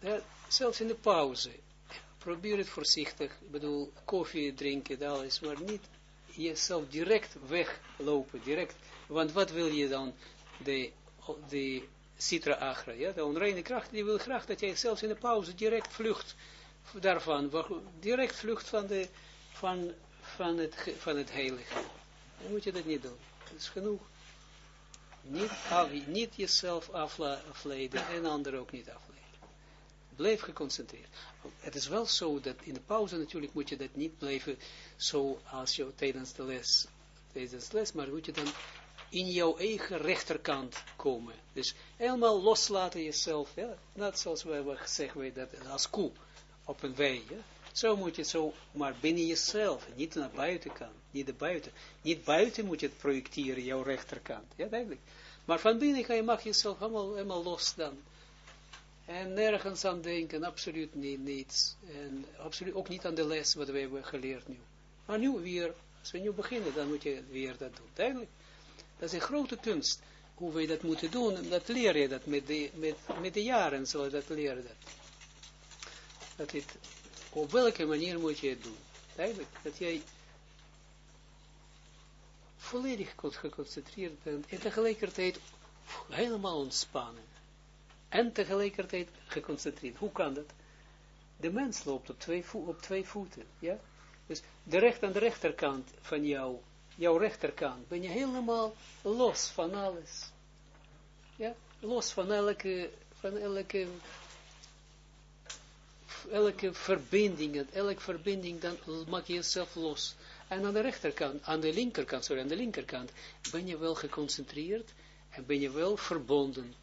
Ja, zelfs in de pauze. Probeer het voorzichtig. Ik bedoel, koffie drinken, dat alles, maar niet jezelf direct weglopen, direct. Want wat wil je dan? De, de citra agra, ja, de onreine kracht, die wil graag dat jij zelfs in de pauze direct vlucht daarvan, direct vlucht van, de, van, van, het, van het heilige. Dan moet je dat niet doen. Dat is genoeg. Niet, af, niet jezelf afleiden en anderen ook niet afleiden. Blijf geconcentreerd. Het is wel zo dat in de pauze natuurlijk moet je dat niet blijven zo als je tijdens de les, tijdens de les, maar moet je dan in jouw eigen rechterkant komen. Dus helemaal loslaten jezelf, ja, net zoals we zeggen dat als koe op een wei. Zo moet je zo, maar binnen jezelf, niet naar buitenkant, niet de buiten. Niet buiten moet je het projecteren, jouw rechterkant, ja, duidelijk. Maar van binnen ga je, mag jezelf helemaal, helemaal los dan. En nergens aan denken, absoluut niet, niets. En absoluut ook niet aan de les wat we hebben geleerd nu. Maar nu weer, als we nu beginnen, dan moet je weer dat doen. Dat is een grote kunst. Hoe we dat moeten doen, dat leer je dat met de, met, met de jaren, je dat leren. Dat. dat het, op welke manier moet je het doen. Duidelijk. Dat jij volledig geconcentreerd bent en tegelijkertijd helemaal ontspannen. En tegelijkertijd geconcentreerd. Hoe kan dat? De mens loopt op twee, op twee voeten. Ja? Dus de recht aan de rechterkant van jou, jouw rechterkant, ben je helemaal los van alles. Ja? Los van elke, van elke, elke verbinding, elke verbinding, dan maak je jezelf los. En aan de rechterkant, aan de linkerkant, sorry, aan de linkerkant, ben je wel geconcentreerd en ben je wel verbonden.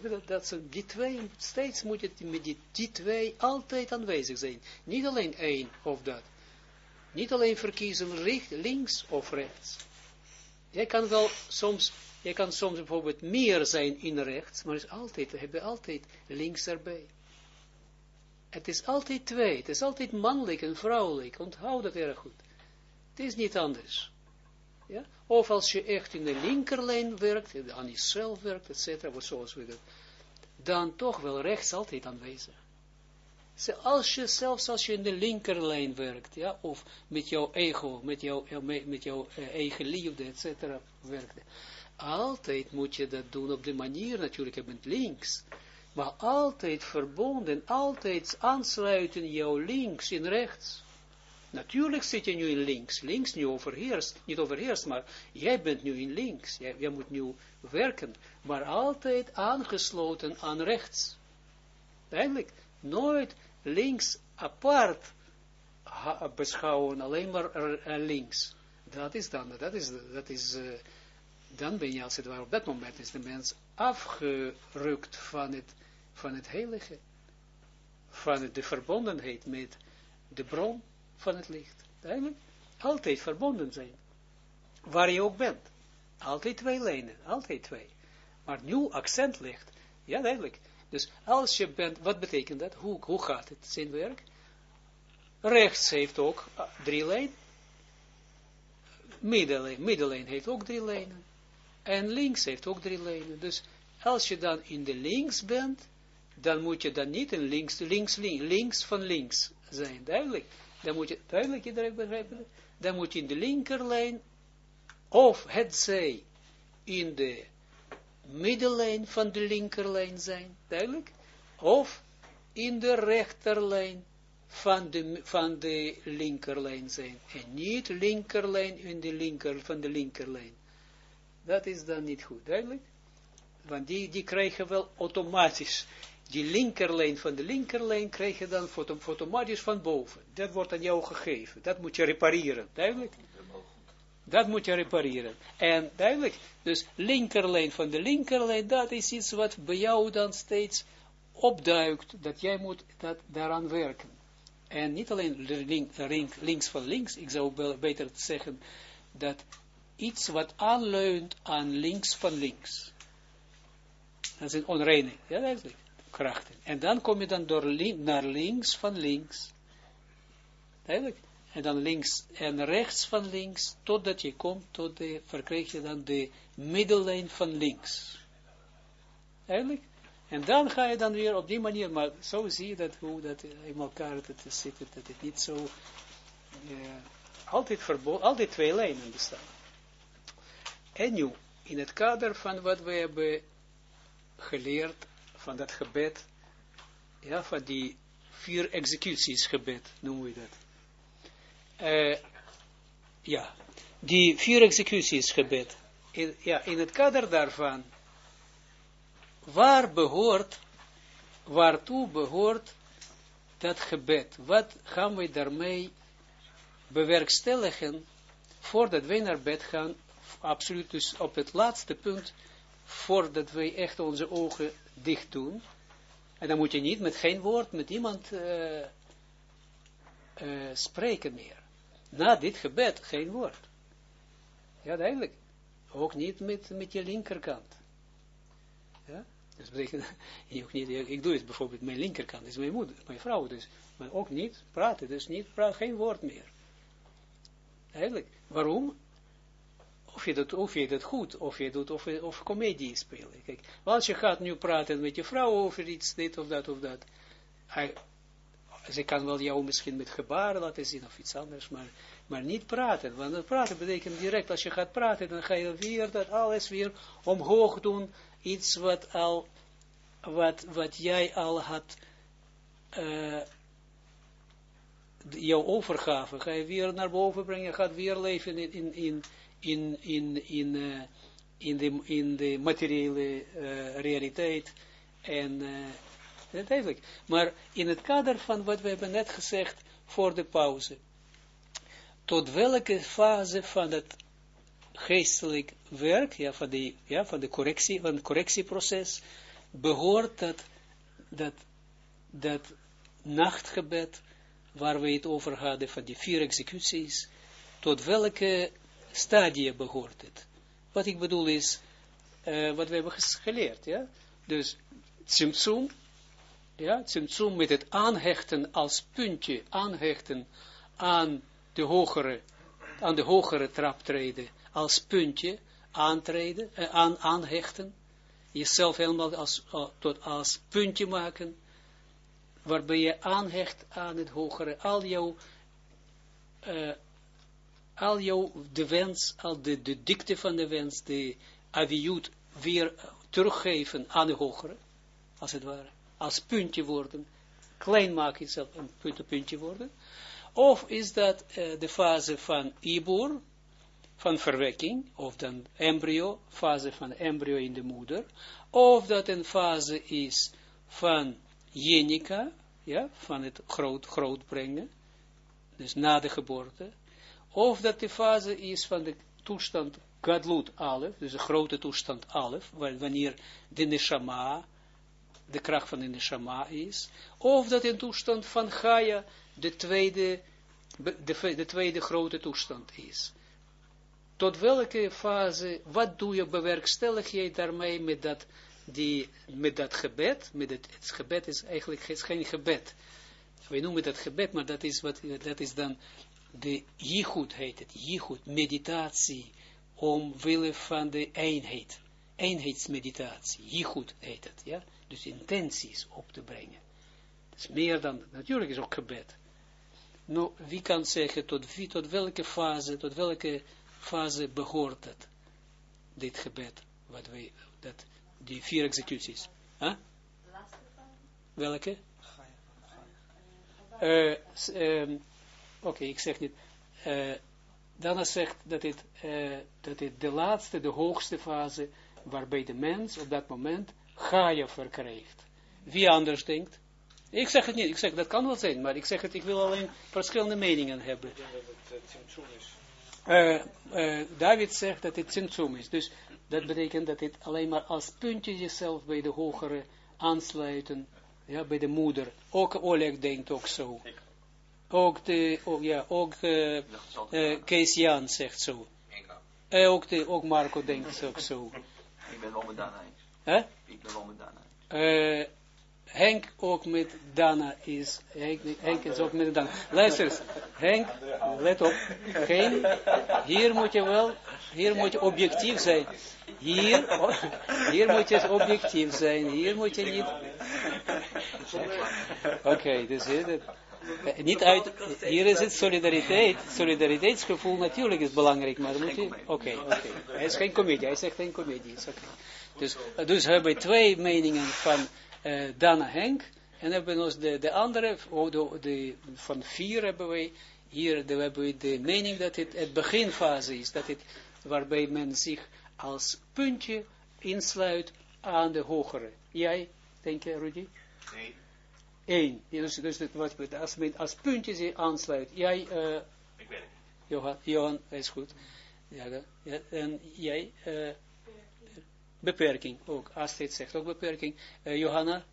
Dat, dat die twee, steeds moet je met die, die twee altijd aanwezig zijn. Niet alleen één of dat. Niet alleen verkiezen recht, links of rechts. Jij kan wel soms, jij kan soms bijvoorbeeld meer zijn in rechts, maar is altijd, hebben altijd links erbij. Het is altijd twee, het is altijd mannelijk en vrouwelijk, onthoud dat erg goed. Het is niet anders. Of als je echt in de linkerlijn werkt, aan jezelf werkt, et cetera, zoals we dat, dan toch wel rechts altijd aanwezig. Als je, zelfs als je in de linkerlijn werkt, ja, of met jouw ego, met jouw, met jouw uh, eigen liefde, et cetera, werkt, altijd moet je dat doen op de manier, natuurlijk, je bent links, maar altijd verbonden, altijd aansluiten jouw links in rechts. Natuurlijk zit je nu in links, links nu overheerst, niet overheerst, maar jij bent nu in links, jij, moet nu werken, maar altijd aangesloten aan rechts. Eigenlijk nooit links apart beschouwen, alleen maar links. Dat is dan, dat is, dat is uh, dan ben je als het ware, op dat moment is de mens afgerukt van het, van het heilige, van de verbondenheid met de bron van het licht. Duidelijk? Altijd verbonden zijn. Waar je ook bent. Altijd twee lijnen. Altijd twee. Maar nu accent ligt. Ja, duidelijk. Dus als je bent, wat betekent dat? Hoe, hoe gaat het zijn werk? Rechts heeft ook ah, drie lijnen. Middellijn, middellijn heeft ook drie lijnen. En links heeft ook drie lijnen. Dus als je dan in de links bent, dan moet je dan niet in links, links, links, links van links zijn. Duidelijk dan moet je, duidelijk iedereen begrijpen, dan moet je in de linkerlijn, of het zij in de middellijn van de linkerlijn zijn, duidelijk, of in de rechterlijn van de, van de linkerlijn zijn, en niet linkerlijn in de linker, van de linkerlijn. Dat is dan niet goed, duidelijk? Want die, die krijgen wel automatisch die linkerlijn van de linkerlijn krijg je dan automatisch van boven. Dat wordt aan jou gegeven. Dat moet je repareren. Duidelijk? Dat moet je repareren. En duidelijk, dus linkerlijn van de linkerlijn, dat is iets wat bij jou dan steeds opduikt, dat jij moet dat, daaraan werken. En niet alleen link, links van links, ik zou beter zeggen, dat iets wat aanleunt aan links van links. Dat is een onreining, ja duidelijk krachten. En dan kom je dan door naar links van links. Eigenlijk. En dan links en rechts van links, totdat je komt tot de, verkrijg je dan de middellijn van links. Eigenlijk. En dan ga je dan weer op die manier, maar zo zie je dat, hoe dat in elkaar het zit, dat het niet zo, uh, altijd, verboden, altijd twee lijnen bestaan. En nu, in het kader van wat we hebben geleerd, van dat gebed, ja, van die vier executies gebed, noemen we dat. Uh, ja, die vier executies gebed. Ja, in het kader daarvan, waar behoort, waartoe behoort dat gebed? Wat gaan we daarmee bewerkstelligen voordat wij naar bed gaan? Absoluut dus op het laatste punt, voordat wij echt onze ogen dicht doen. En dan moet je niet met geen woord met iemand uh, uh, spreken meer. Na dit gebed geen woord. Ja, duidelijk. Ook niet met, met je linkerkant. Ja? Dus betekent, ook niet, ik doe het bijvoorbeeld met mijn linkerkant, is mijn moeder, mijn vrouw dus. Maar ook niet praten, dus niet praten, geen woord meer. Eigenlijk. Waarom? Of je, doet, of je dat goed, of je doet, of, of comedie spelen. Kijk, als je gaat nu praten met je vrouw over iets, dit of dat of dat. Hij, ze kan wel jou misschien met gebaren laten zien of iets anders, maar, maar niet praten. Want praten betekent direct, als je gaat praten, dan ga je weer dat alles weer omhoog doen. Iets wat al, wat, wat jij al had, uh, jouw overgave, ga je weer naar boven brengen, gaat weer leven in, in, in, in, in, in, uh, in, de, in de materiële uh, realiteit en uh, Uiteindelijk. Maar in het kader van wat we hebben net gezegd voor de pauze. Tot welke fase van het geestelijk werk, ja, van, de, ja, van, de correctie, van het correctieproces, behoort dat, dat, dat nachtgebed, waar we het over hadden, van die vier executies, tot welke stadia behoort het? Wat ik bedoel is, uh, wat we hebben geleerd, ja. Dus, Tsimtsum, ja, Tsimtsum met het aanhechten als puntje, aanhechten aan de hogere, aan de hogere traptreden, als puntje, aantreden, eh, aan, aanhechten, jezelf helemaal als, uh, tot als puntje maken, waarbij je aanhecht aan het hogere, al jouw, al jouw, de wens, al de, de dikte van de wens, de aviut weer teruggeven aan de hogere, als het ware als puntje worden, klein maken zelf een puntje, puntje worden, of is dat uh, de fase van ibor, van verwekking, of dan embryo, fase van embryo in de moeder, of dat een fase is van jenica, ja, van het groot, groot brengen, dus na de geboorte, of dat de fase is van de toestand gadlut alef, dus de grote toestand alef, wanneer de neshama de kracht van de neshama is, of dat een toestand van Gaia de tweede, de, de tweede grote toestand is. Tot welke fase, wat doe je, bewerkstellig je daarmee met dat, die, met dat gebed, met het, het gebed is eigenlijk geen gebed. We noemen dat gebed, maar dat is, wat, dat is dan de jichud heet het, jichud, meditatie, omwille van de eenheid, eenheidsmeditatie, jichud heet het, ja, dus intenties op te brengen. is meer dan, natuurlijk is ook gebed. Nou, wie kan zeggen tot, wie, tot welke fase, tot welke fase behoort het, dit gebed, wat wij, dat, die vier executies. Huh? Welke? Uh, um, okay, ik zeg niet. Uh, Dana zegt dat het, uh, dat het de laatste, de hoogste fase, waarbij de mens op dat moment Gaia verkrijgt. Wie anders denkt? Ik zeg het niet, ik zeg dat kan wel zijn, maar ik zeg het, ik wil alleen verschillende meningen hebben. Ik denk dat het is. Uh, David zegt dat het Tsimtsum is, dus dat betekent dat het alleen maar als puntje jezelf bij de hogere aansluiten, ja, bij de moeder. Ook Oleg denkt ook zo. Ook, de, ook, ja, ook uh, uh, Kees Jan zegt zo. Uh, ook, de, ook Marco denkt ook zo. Ik ben wel met Dana eens. Ik ben wel met Dana uh, Henk ook met Dana is. Henk, Henk is ook met Dana. Luister eens. Henk, let op. Geen, hier moet je wel, hier moet je objectief zijn. Hier, oh, hier moet je objectief zijn, hier moet je niet... Oké, dus het. Eh, niet uit, hier is het solidariteit, solidariteitsgevoel natuurlijk is belangrijk, maar moet je, oké, oké, hij is geen comedie, hij zegt geen comedie, is oké. Dus, eh, dus hebben we twee meningen van uh, Dana Henk, en hebben we de, de andere, oh, de, de, van vier hebben we, hier de, hebben we de mening dat het het beginfase is, dat het, waarbij men zich als puntje insluit aan de hogere. Jij, denk je, Rudy? Nee. Eén. Dus, dus wat, als, men, als aansluit. Jij, uh, Ik weet het. Johan, Johan, is goed. Ja, ja, en jij, uh, beperking ook. Astrid zegt ook beperking. Uh, Johanna,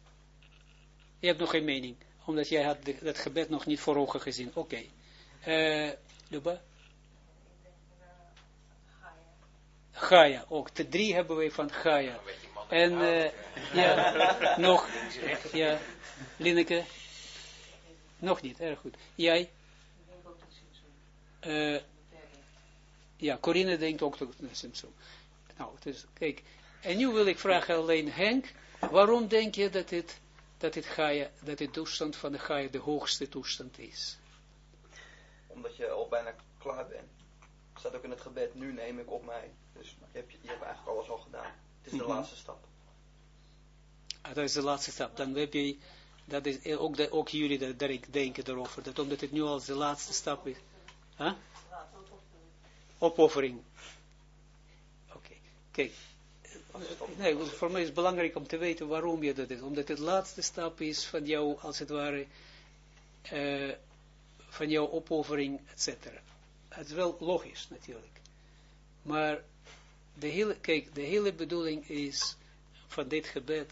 je hebt nog geen mening, omdat jij had de, dat gebed nog niet voor ogen gezien. Oké. Okay. Uh, Luba? Gaia, ook. De drie hebben we van Gaia. En, uh, ja, nog, ja, Lineke? Nog niet, erg goed. Jij? Uh, ja, Corinne denkt ook het Simpson. Nou, dus, kijk. En nu wil ik vragen alleen Henk, waarom denk je dat het, dat het Gaia, dat het toestand van de Gaia de hoogste toestand is? Omdat je al bijna klaar bent. Het staat ook in het gebed, nu neem ik op mij. Dus je hebt, je hebt eigenlijk alles al gedaan. Het is de -hmm. laatste stap. Ah, dat is de laatste stap. Dan heb je, dat is ook, de, ook jullie dat, dat ik denken erover, dat omdat het nu al de laatste stap is. Huh? Opoffering. Oké, okay. kijk. Nee, voor mij is het belangrijk om te weten waarom je dat is. Omdat het laatste stap is van jou, als het ware, uh, van jouw opoffering, et cetera. Het is wel logisch, natuurlijk. Maar de hele, kijk, de hele bedoeling is van dit gebed.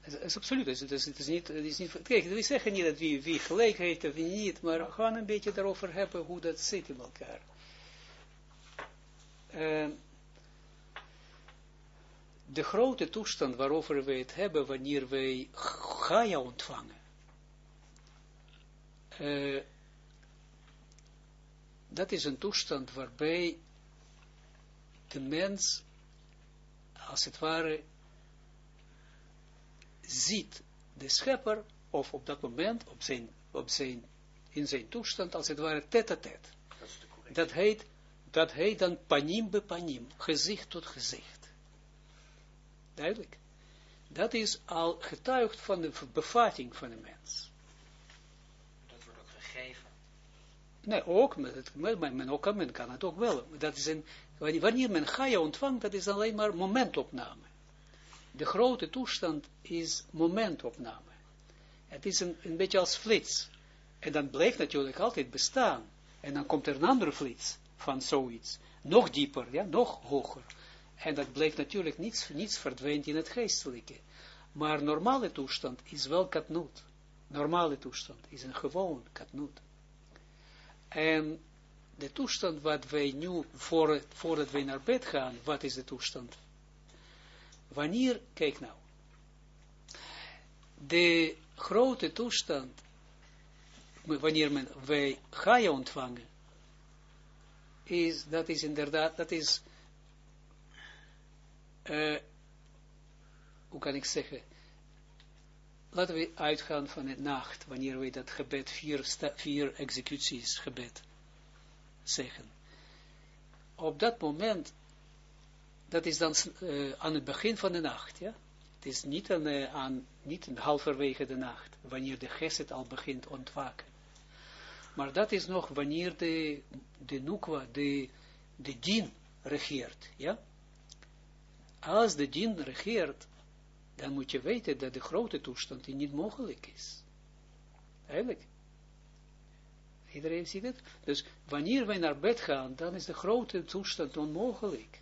Het is absoluut, het is, het is niet, is niet, kijk, we zeggen niet dat wie, wie gelijk heeft of wie niet, maar we gaan een beetje daarover hebben hoe dat zit in elkaar. De grote toestand waarover we het hebben wanneer wij Gaia ontvangen. Uh, dat is een toestand waarbij de mens, als het ware, ziet de schepper, of op dat moment, op zijn, op zijn, in zijn toestand, als het ware, tête-à-tête. Dat, dat, heet, dat heet dan panim be panim, gezicht tot gezicht. Duidelijk. Dat is al getuigd van de bevatting van de mens. Dat wordt ook gegeven. Nee, ook, met het, men, men, ook, men kan het ook wel. Dat is een, wanneer men Gaia ontvangt, dat is alleen maar momentopname. De grote toestand is momentopname. Het is een, een beetje als flits. En dan blijft natuurlijk altijd bestaan. En dan komt er een andere flits van zoiets. Nog dieper, ja, nog hoger. En dat blijft natuurlijk niets, niets verdwijnt in het geestelijke. Maar normale toestand is wel katnoot. Normale toestand is een gewoon katnoot. En de toestand wat wij nu, voor, voordat wij naar bed gaan, wat is de toestand? Wanneer, kijk nou, de grote toestand, wanneer men, wij Gaia ontvangen, is, dat is inderdaad, dat is, uh, hoe kan ik zeggen, laten we uitgaan van de nacht, wanneer we dat gebed, vier, vier executies gebed, zeggen. Op dat moment, dat is dan uh, aan het begin van de nacht, ja. Het is niet, aan, uh, aan, halverwege de nacht, wanneer de geset al begint ontwaken. Maar dat is nog wanneer de, de nukwa, de, de dien regeert, ja. Als de dien regeert, dan moet je weten dat de grote toestand niet mogelijk is. Eigenlijk. Iedereen ziet het? Dus wanneer wij naar bed gaan, dan is de grote toestand onmogelijk.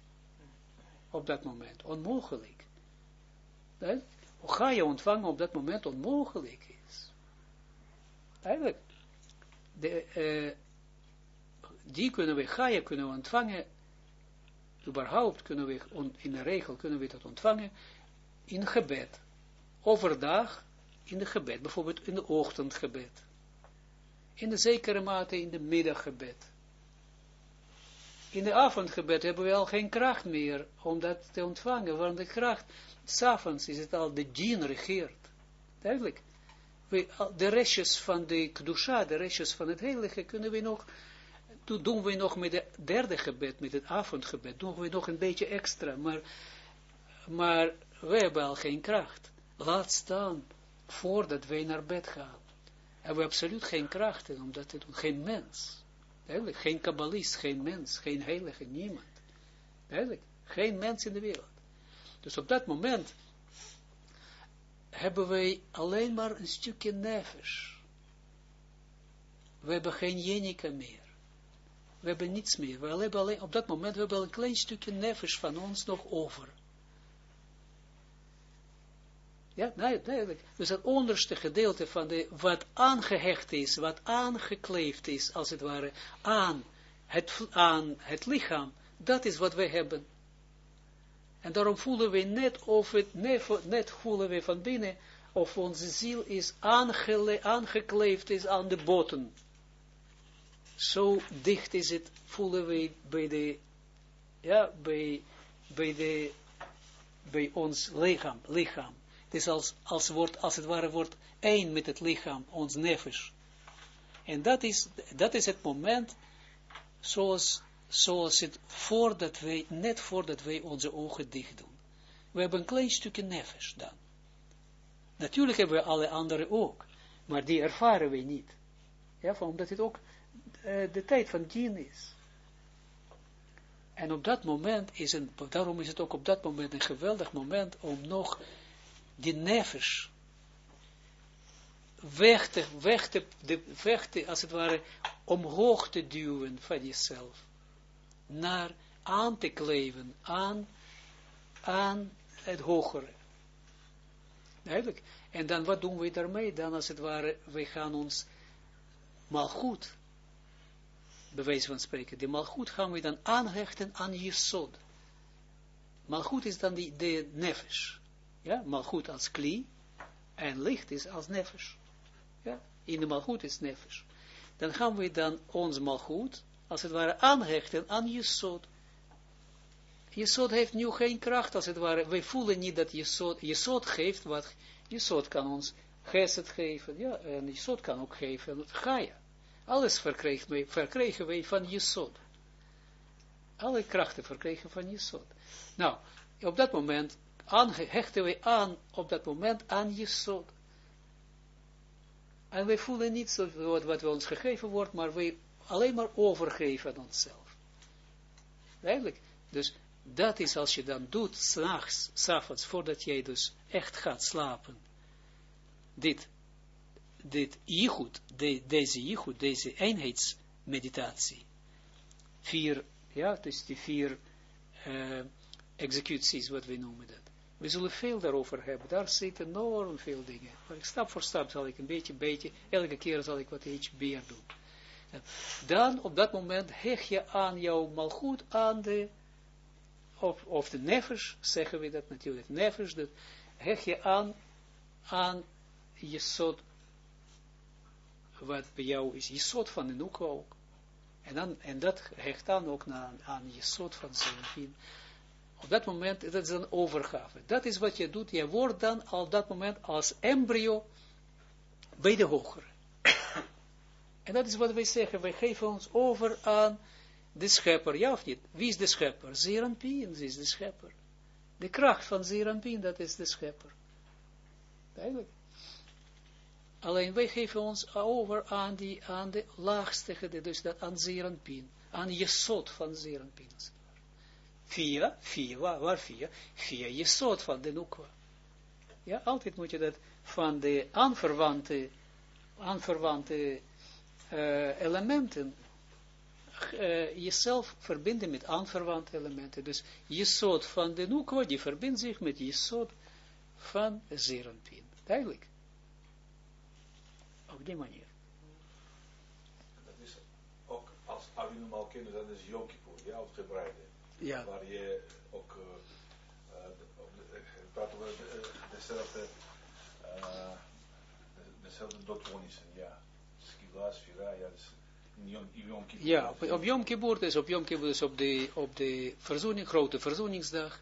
Op dat moment. Onmogelijk. Hoe ga je ontvangen op dat moment onmogelijk is. Eigenlijk. De, uh, die kunnen we, ga je kunnen we ontvangen, überhaupt kunnen we, in de regel kunnen we dat ontvangen, in gebed. Overdag in de gebed, bijvoorbeeld in de ochtendgebed in de zekere mate in de middaggebed. in de avondgebed hebben we al geen kracht meer om dat te ontvangen, want de kracht, s'avonds is het al, de djinn regeert. Duidelijk. De restjes van de kedusha, de restjes van het heilige, kunnen we nog, doen we nog met het derde gebed, met het avondgebed, doen we nog een beetje extra, maar, maar we hebben al geen kracht. Laat staan, voordat wij naar bed gaan. Hebben we absoluut geen kracht om dat doen, geen mens. Duidelijk, geen kabbalist, geen mens, geen heilige, niemand. Duidelijk, geen mens in de wereld. Dus op dat moment hebben wij alleen maar een stukje nefesh. We hebben geen jenica meer. We hebben niets meer. We hebben alleen, op dat moment we hebben een klein stukje nefesh van ons nog over. Ja, duidelijk. Dus het onderste gedeelte van de, wat aangehecht is, wat aangekleefd is, als het ware, aan het, aan het lichaam, dat is wat wij hebben. En daarom voelen we net of het, net, net voelen we van binnen, of onze ziel is aangele, aangekleefd is aan de botten. Zo dicht is het, voelen we bij de, ja, bij, bij de, bij ons lichaam, lichaam. Het is als, als, wordt, als het ware wordt één met het lichaam, ons nefesh. En dat is, dat is het moment, zoals, zoals het voordat wij, net voordat wij onze ogen dicht doen. We hebben een klein stukje nefesh dan. Natuurlijk hebben we alle andere ook, maar die ervaren we niet. Ja, omdat het ook uh, de tijd van dien is. En op dat moment is een, daarom is het ook op dat moment een geweldig moment om nog die nefesh weg te, de, weg als het ware, omhoog te duwen van jezelf, naar aan te kleven, aan, aan het hogere. Duidelijk. En dan wat doen we daarmee? Dan als het ware, we gaan ons malgoed, bewijs van spreken, die malgoed gaan we dan aanhechten aan Jesod. Malgoed is dan die, de nefesh. Ja, malgoed als kli. En licht is als nefesh. Ja, in de malgoed is nefesh. Dan gaan we dan ons malgoed, als het ware, aanhechten aan Jesod. Jesod heeft nu geen kracht, als het ware. Wij voelen niet dat Jesod, Jesod geeft wat, Jesod kan ons geset geven, ja, en Jesod kan ook geven, Gaia. Alles verkregen wij, verkregen wij van Jesod. Alle krachten verkregen van Jesod. Nou, op dat moment hechten wij aan op dat moment aan Jesod. En wij voelen niet zo wat, wat ons gegeven wordt, maar wij alleen maar overgeven aan onszelf. Eigenlijk. Dus dat is als je dan doet, s'nachts, s'avonds, voordat jij dus echt gaat slapen. Dit, dit jichud, de, deze jichud, deze eenheidsmeditatie. Vier, ja, dus die vier uh, executies, wat we noemen dat. We zullen veel daarover hebben. Daar zitten enorm veel dingen. Maar stap voor stap zal ik een beetje, beetje, elke keer zal ik wat iets meer doen. Dan, op dat moment, hecht je aan jouw malgoed aan de, of, of de nefesh, zeggen we dat natuurlijk, nefesh, dat hecht je aan, aan je soort, wat bij jou is, je soort van de noek ook. En, dan, en dat hecht dan ook aan, je soort van zijn op dat moment, dat is een overgave. Dat is wat je doet. Je wordt dan op dat moment als embryo bij de hogere. en dat is wat wij zeggen. Wij geven ons over aan de schepper. Ja of niet? Wie is de schepper? Zeranpien is de schepper. De kracht van Zeranpien, dat is de schepper. Duidelijk. Alleen wij geven ons over aan, die, aan de laagste, dus dat aan Zeranpien. Aan Jesot van Zeranpien. Via, via, waar, via? Via je soort van de nukwa. Ja, altijd moet je dat van de aanverwante, aanverwante uh, elementen uh, jezelf verbinden met aanverwante elementen. Dus je soort van de nukwa, die verbindt zich met je soort van zerenpien. Duidelijk. Op die manier. Dat is ook als normaal kinderen, dat is Yom Kippur, ja, gebreide. Ja. Waar je ook uh, uh, praat over de, dezelfde, uh, dezelfde ja. Skiva, Sfira, ja. Dus Yom, Yom Kippur. Ja, op, op Yom Kippur, dus op Yom Kippur, dus op de, op de verzoening, grote verzoeningsdag,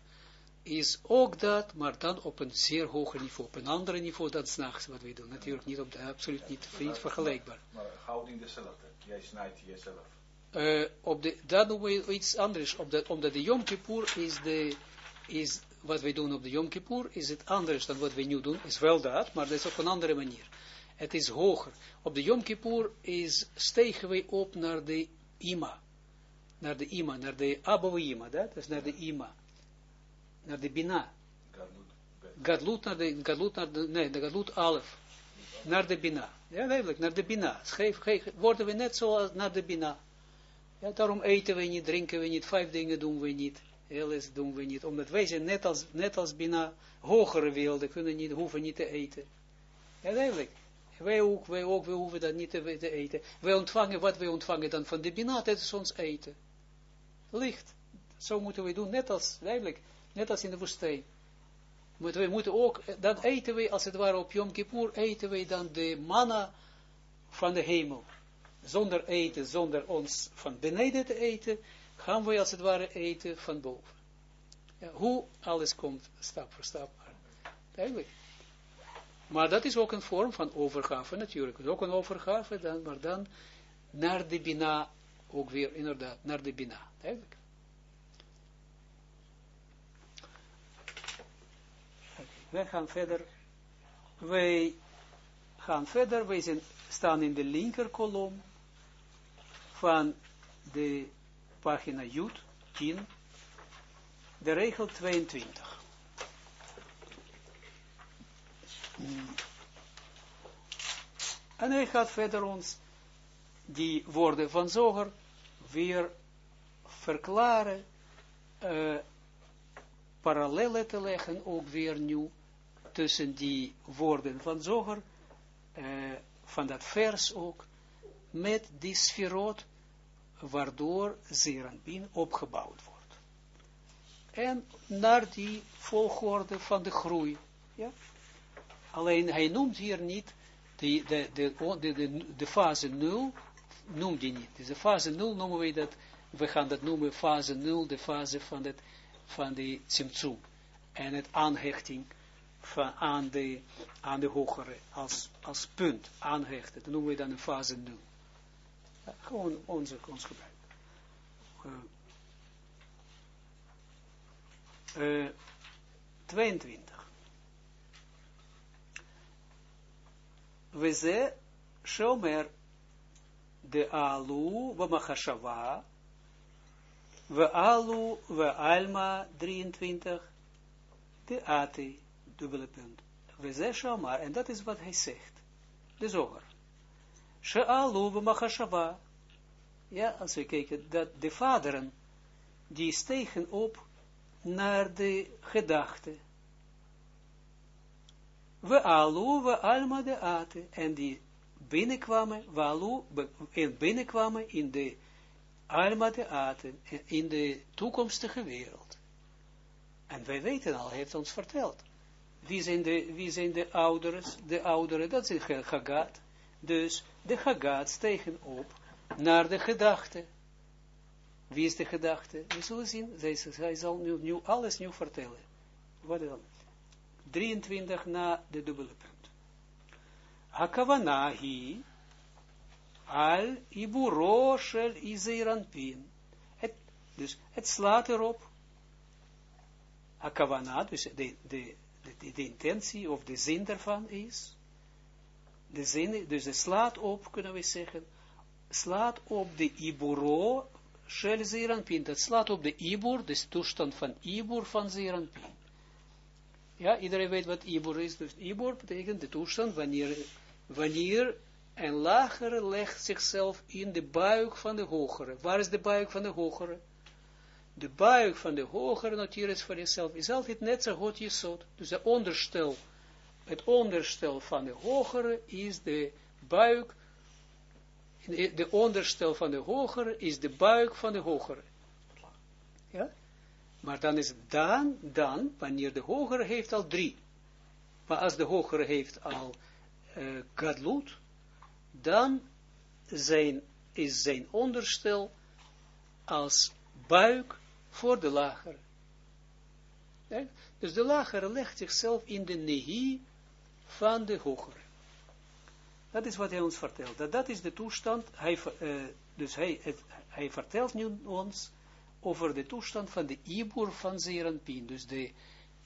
is ook dat, maar dan op een zeer hoger niveau, op een ander niveau dan s'nachts wat we doen. Natuurlijk niet op de, absoluut niet, niet vergelijkbaar. Maar houd in dezelfde. Jij snijdt jezelf. Uh, op de, dat doen we iets anders, op de, omdat de Yom Kippur is de, is wat wij doen op de Yom Kippur, is het anders dan wat we nu doen, is wel dat, maar dat is op een andere manier. Het is hoger. Op de Yom Kippur is, stegen wij op naar de Ima. Naar de Ima, naar de Abou Ima, dat is naar de Ima. Naar de Bina. Gadlut naar de, Gadlut naar de, nee, de Gadlut Alef. Naar de Bina. Ja, duidelijk, naar de Bina. Schrijf, worden we net zoals naar de Bina. Daarom eten we niet, drinken we niet, vijf dingen doen we niet. Alles doen we niet, omdat wij zijn net als, net als Bina, hogere werelden, kunnen niet, hoeven niet te eten. Ja. Wij ook, wij ook, wij hoeven dat niet te, te, eten. Wij ontvangen wat wij ontvangen dan van de Bina, dat is ons eten. Licht. Zo moeten we doen, net als, duidelijk, net als in de woestijn. Moeten we moeten ook, dan eten wij, als het ware op Yom Kippur, eten wij dan de manna van de hemel. Zonder eten, zonder ons van beneden te eten, gaan we als het ware eten van boven. Ja, hoe alles komt, stap voor stap. Duidelijk. Maar dat is ook een vorm van overgave natuurlijk. Is ook een overgave, dan, maar dan naar de Bina, ook weer inderdaad, naar de Bina. Duidelijk. Okay, wij gaan verder. Wij gaan verder. Wij zijn, staan in de linker kolom van de pagina Jut 10, de regel 22. En hij gaat verder ons die woorden van Zoger weer verklaren, uh, te leggen, ook weer nu, tussen die woorden van Zoger, uh, van dat vers ook, met die sferot, waardoor Zeranpin opgebouwd wordt. En naar die volgorde van de groei. Ja? Alleen hij noemt hier niet de, de, de, de, de, fase 0, noemt hij niet. Dus de fase 0 noemen we dat, we gaan dat noemen fase 0, de fase van, het, van de Tsimtsum. En het aanhechting van, aan, de, aan de hogere, als, als punt aanhechten. Dat noemen we dan een fase 0. Ja, gewoon onze, ons gebruik. Uh, uh, 22. Weze shomer de alu v'machashava alu alma 23 de ati dubbele punt. Weze shomer en dat is wat hij zegt. De zoger. Ja, als we kijken, dat de vaderen, die stegen op naar de gedachte we alu, we alma de ate, en die binnenkwamen, we alu, en binnenkwamen in de alma de ate, in de toekomstige wereld. En wij weten al, hij heeft ons verteld. Wie zijn de, wie zijn de ouders? De ouderen, dat zijn Hagat. Dus de Hagat stegen op naar de gedachte. Wie is de gedachte? We zullen zien, zij, zal nu, nu alles nieuw vertellen. Wat dan? 23 na de dubbele punt. Hakavanahi al iburo shel izeiranpin. Dus het slaat erop. Hakavana, dus de, de, de, de, intentie of de zin daarvan is. De zin, dus het slaat op, kunnen we zeggen, slaat op de iburo shel zeiranpin. Dat slaat op de ibur, de toestand van ibur van zeiranpin. Ja, iedereen weet wat Ibor is. Dus Ibor betekent de toestand wanneer, wanneer een lagere legt zichzelf in de buik van de hogere. Waar is de buik van de hogere? De buik van de hogere natuur is voor jezelf, is altijd net zo goed je zot. Dus de onderstel, het onderstel van de hogere is de buik, de onderstel van de hogere is de buik van de hogere. Ja? Maar dan is het dan, dan, wanneer de hogere heeft al drie. Maar als de hogere heeft al uh, dan zijn is zijn onderstel als buik voor de lagere. Dus de lagere legt zichzelf in de nehi van de hogere. Dat is wat hij ons vertelt. Dat, dat is de toestand. Hij, uh, dus hij, hij vertelt nu ons over de toestand van de Ibur van Zeranpin. Dus de,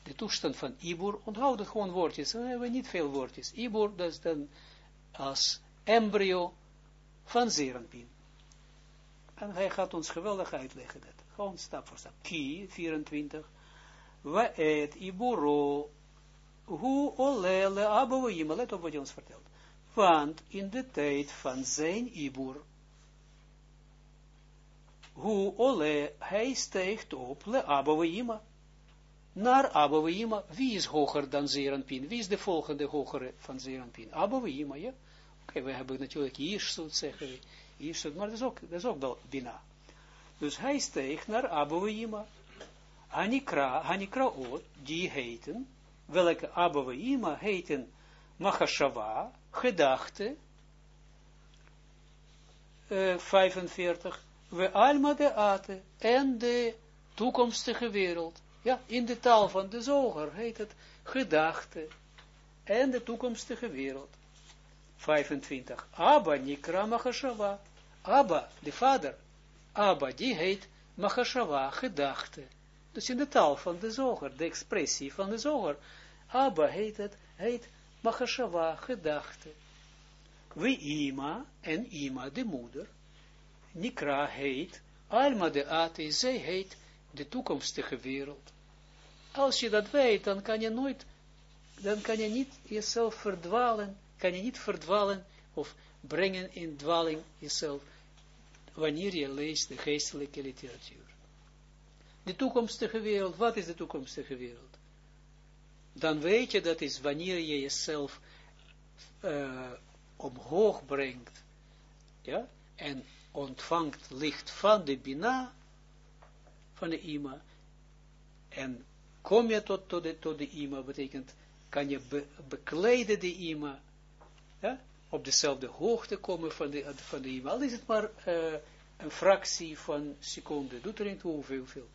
de toestand van Ibur. Onthoud het gewoon woordjes. Hebben we niet veel woordjes. Ibur, dat is dan als embryo van Zeranpin. En hij gaat ons geweldig uitleggen dat. Gewoon stap voor stap. Ki, 24. Wa et iburo. Hu olele abouim. Let op wat hij ons vertelt. Want in de tijd van zijn ibur. Hu ole, hij stijgt op le abouima. Naar abouima. Wie is hoger dan Zeranpin? Wie is de volgende hogere van Zeranpin? Abouima, ja. Oké, okay, we hebben natuurlijk Jirsut, zeggen we. Jirsut, maar dat is ook, dat is ook Bina. Dus hij steeg naar Abouima. Hanikra, Hanikraot, die heten, welke Abouima heten Machashava, gedachte, uh, 45, we alma de ate, en de toekomstige wereld. Ja, in de taal van de zoger heet het gedachte, en de toekomstige wereld. 25. Abba nikra machashava. Abba, de vader, Abba, die heet Machashava, gedachte. Dus in de taal van de zoger, de expressie van de zoger. Abba heet het, heet Machashava, gedachte. We Ima, en Ima, de moeder. Nikra heet, Alma de Ate, zij heet de toekomstige wereld. Als je dat weet, dan kan je nooit, dan kan je niet jezelf verdwalen, kan je niet verdwalen of brengen in dwaling jezelf wanneer je leest de geestelijke literatuur. De toekomstige wereld, wat is de toekomstige wereld? Dan weet je dat is wanneer je jezelf uh, omhoog brengt, ja, en ontvangt licht van de Bina, van de Ima, en kom je tot, tot, de, tot de Ima, betekent, kan je be, bekleden de Ima, ja, op dezelfde hoogte komen van de, van de Ima. Al is het maar uh, een fractie van seconde, doet er niet hoeveel veel.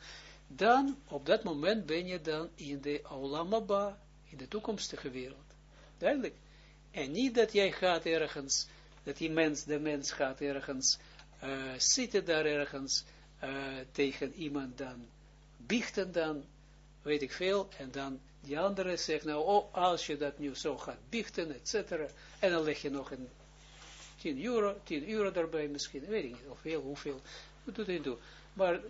Dan, op dat moment ben je dan in de Aulamaba, in de toekomstige wereld. Duidelijk. En niet dat jij gaat ergens, dat die mens, de mens gaat ergens uh, zitten daar ergens uh, tegen iemand dan, biechten dan, weet ik veel, en dan die andere zegt, nou, oh, als je dat nu zo gaat biechten, et cetera, en dan leg je nog een 10 euro, 10 euro daarbij misschien, weet ik niet, of heel, hoeveel, wat doet hij doen. Maar uh,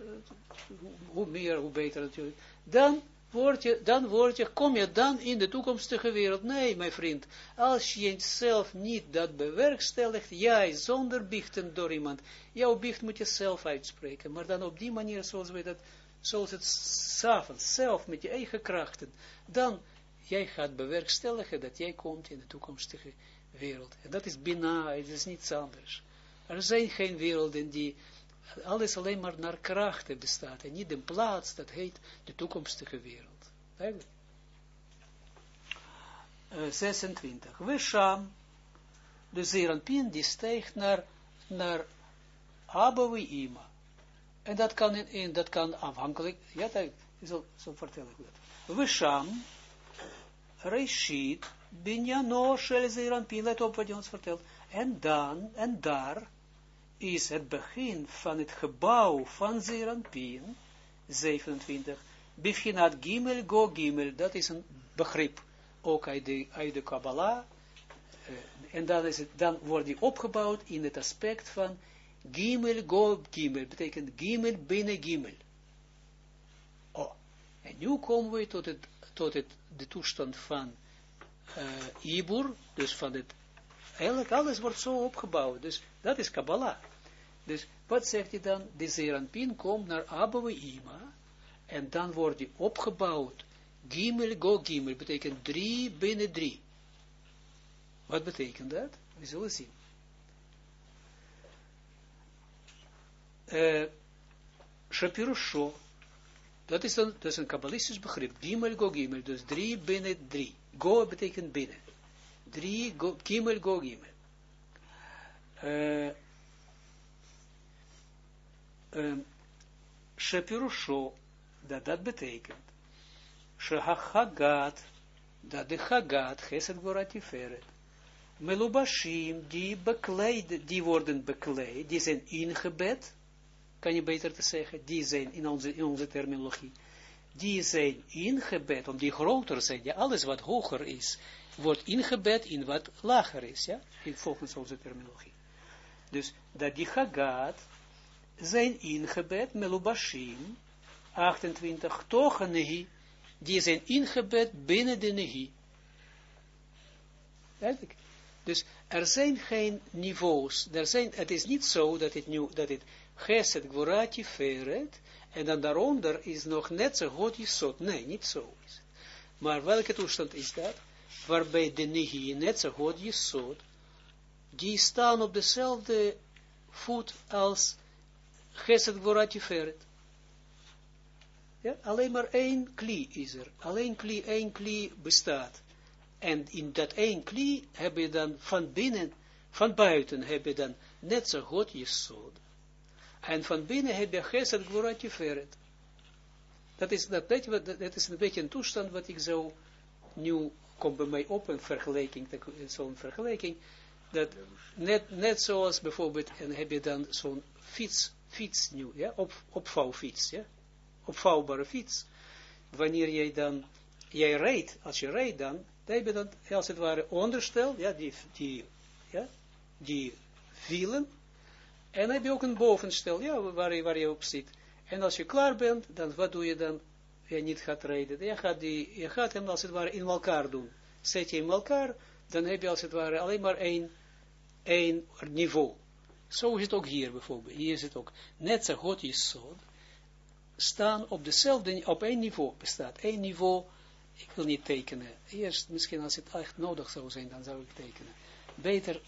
hoe meer, hoe beter natuurlijk. Dan word je, dan word je, kom je dan in de toekomstige wereld. Nee, mijn vriend, als je zelf niet dat bewerkstelligt, jij zonder biechten door iemand, jouw biecht moet je zelf uitspreken, maar dan op die manier, zoals we dat, zoals het s'avonds, zelf met je eigen krachten, dan jij gaat bewerkstelligen dat jij komt in de toekomstige wereld. En dat is bina, het is niets anders. Er zijn geen werelden die alles alleen maar naar krachten bestaat en niet een plaats dat heet de toekomstige wereld. Eigenlijk. Uh, 26. We sham, de Zeranpien die stijgt naar, naar Abawi Ima. En dat kan, in, in, dat kan afhankelijk, ja, dat, zo, zo vertel ik dat. We sham, Reshit, Binyano, Shel Zeranpien, let op wat hij ons vertelt. En dan, en daar, is het begin van het gebouw van Zeranpien, 27, Bifhinat Gimel Go Gimel, dat is een begrip, ook uit de, uit de Kabbalah, uh, en dan, is het, dan wordt die opgebouwd in het aspect van Gimel Go Gimel, betekent Gimel binnen Gimel. Oh, en nu komen we tot, het, tot het, de toestand van uh, Ibur, dus van het Eigenlijk alles wordt zo opgebouwd. Dus dat is Kabbalah. Dus wat zegt hij dan? De Zeranpin komt naar Abba Ima. En dan wordt die opgebouwd. Gimel go Gimel. Betekent drie binnen drie. Wat betekent dat? We zullen zien. Uh, Shapirusho. Dat is, dat is een kabbalistisch begrip. Gimel go Gimel. Dus drie binnen drie. Go betekent binnen. Drie, go, gimel, go, gimel. Shepirusho, dat dat betekent, Shehachagat, dat de Hagat, Geset Goratiferet, Melubashim, die bekleed, die worden bekleed, die zijn ingebed, kan je beter te zeggen, die zijn in onze, in onze terminologie, die zijn ingebed, om die groter zijn, ja, alles wat hoger is, wordt ingebed in wat lager is, ja, volgens onze terminologie. Dus dat die Hagat zijn ingebed, Melubashim, 28, toch nehi, die zijn ingebed binnen de nehi. Eigenlijk. Dus er zijn geen niveaus, er zijn, het is niet zo dat het nu, dat het geset, gvorati, feret, en dan daaronder is nog net zo goed jesot. Nee, niet zo is. Maar welke toestand is dat? Waarbij de nehi net zo goed jesot, die staan op dezelfde voet als geset, gvorati, feret. Ja, alleen maar één kli is er. Alleen kli, één kli bestaat. En in dat één kli heb je dan van binnen, van buiten heb je dan net zo goed jesot. En van binnen heb je Gesed Gvorat Tiferet. Dat is, dat, dat, is een beetje een toestand wat ik zo, nu komt bij mij op een vergelijking, zo'n vergelijking, dat net, net zoals bijvoorbeeld, en heb je dan zo'n fiets, fiets nu, ja, op, opvouwfiets, ja, opvouwbare fiets, wanneer jij dan, jij rijdt, als je rijdt dan, dan heb je dan, als het ware, onderstel, ja, die, die, ja, die wielen, en heb je ook een bovenstel, ja, waar je, waar je op zit. En als je klaar bent, dan wat doe je dan? Je niet gaat rijden. Je gaat, die, je gaat hem als het ware in elkaar doen. Zet je in elkaar, dan heb je als het ware alleen maar één, één niveau. Zo is het ook hier bijvoorbeeld. Hier is het ook. Net zo goed is zo. Staan op dezelfde, op één niveau bestaat. één niveau, ik wil niet tekenen. Eerst, misschien als het echt nodig zou zijn, dan zou ik tekenen. Beter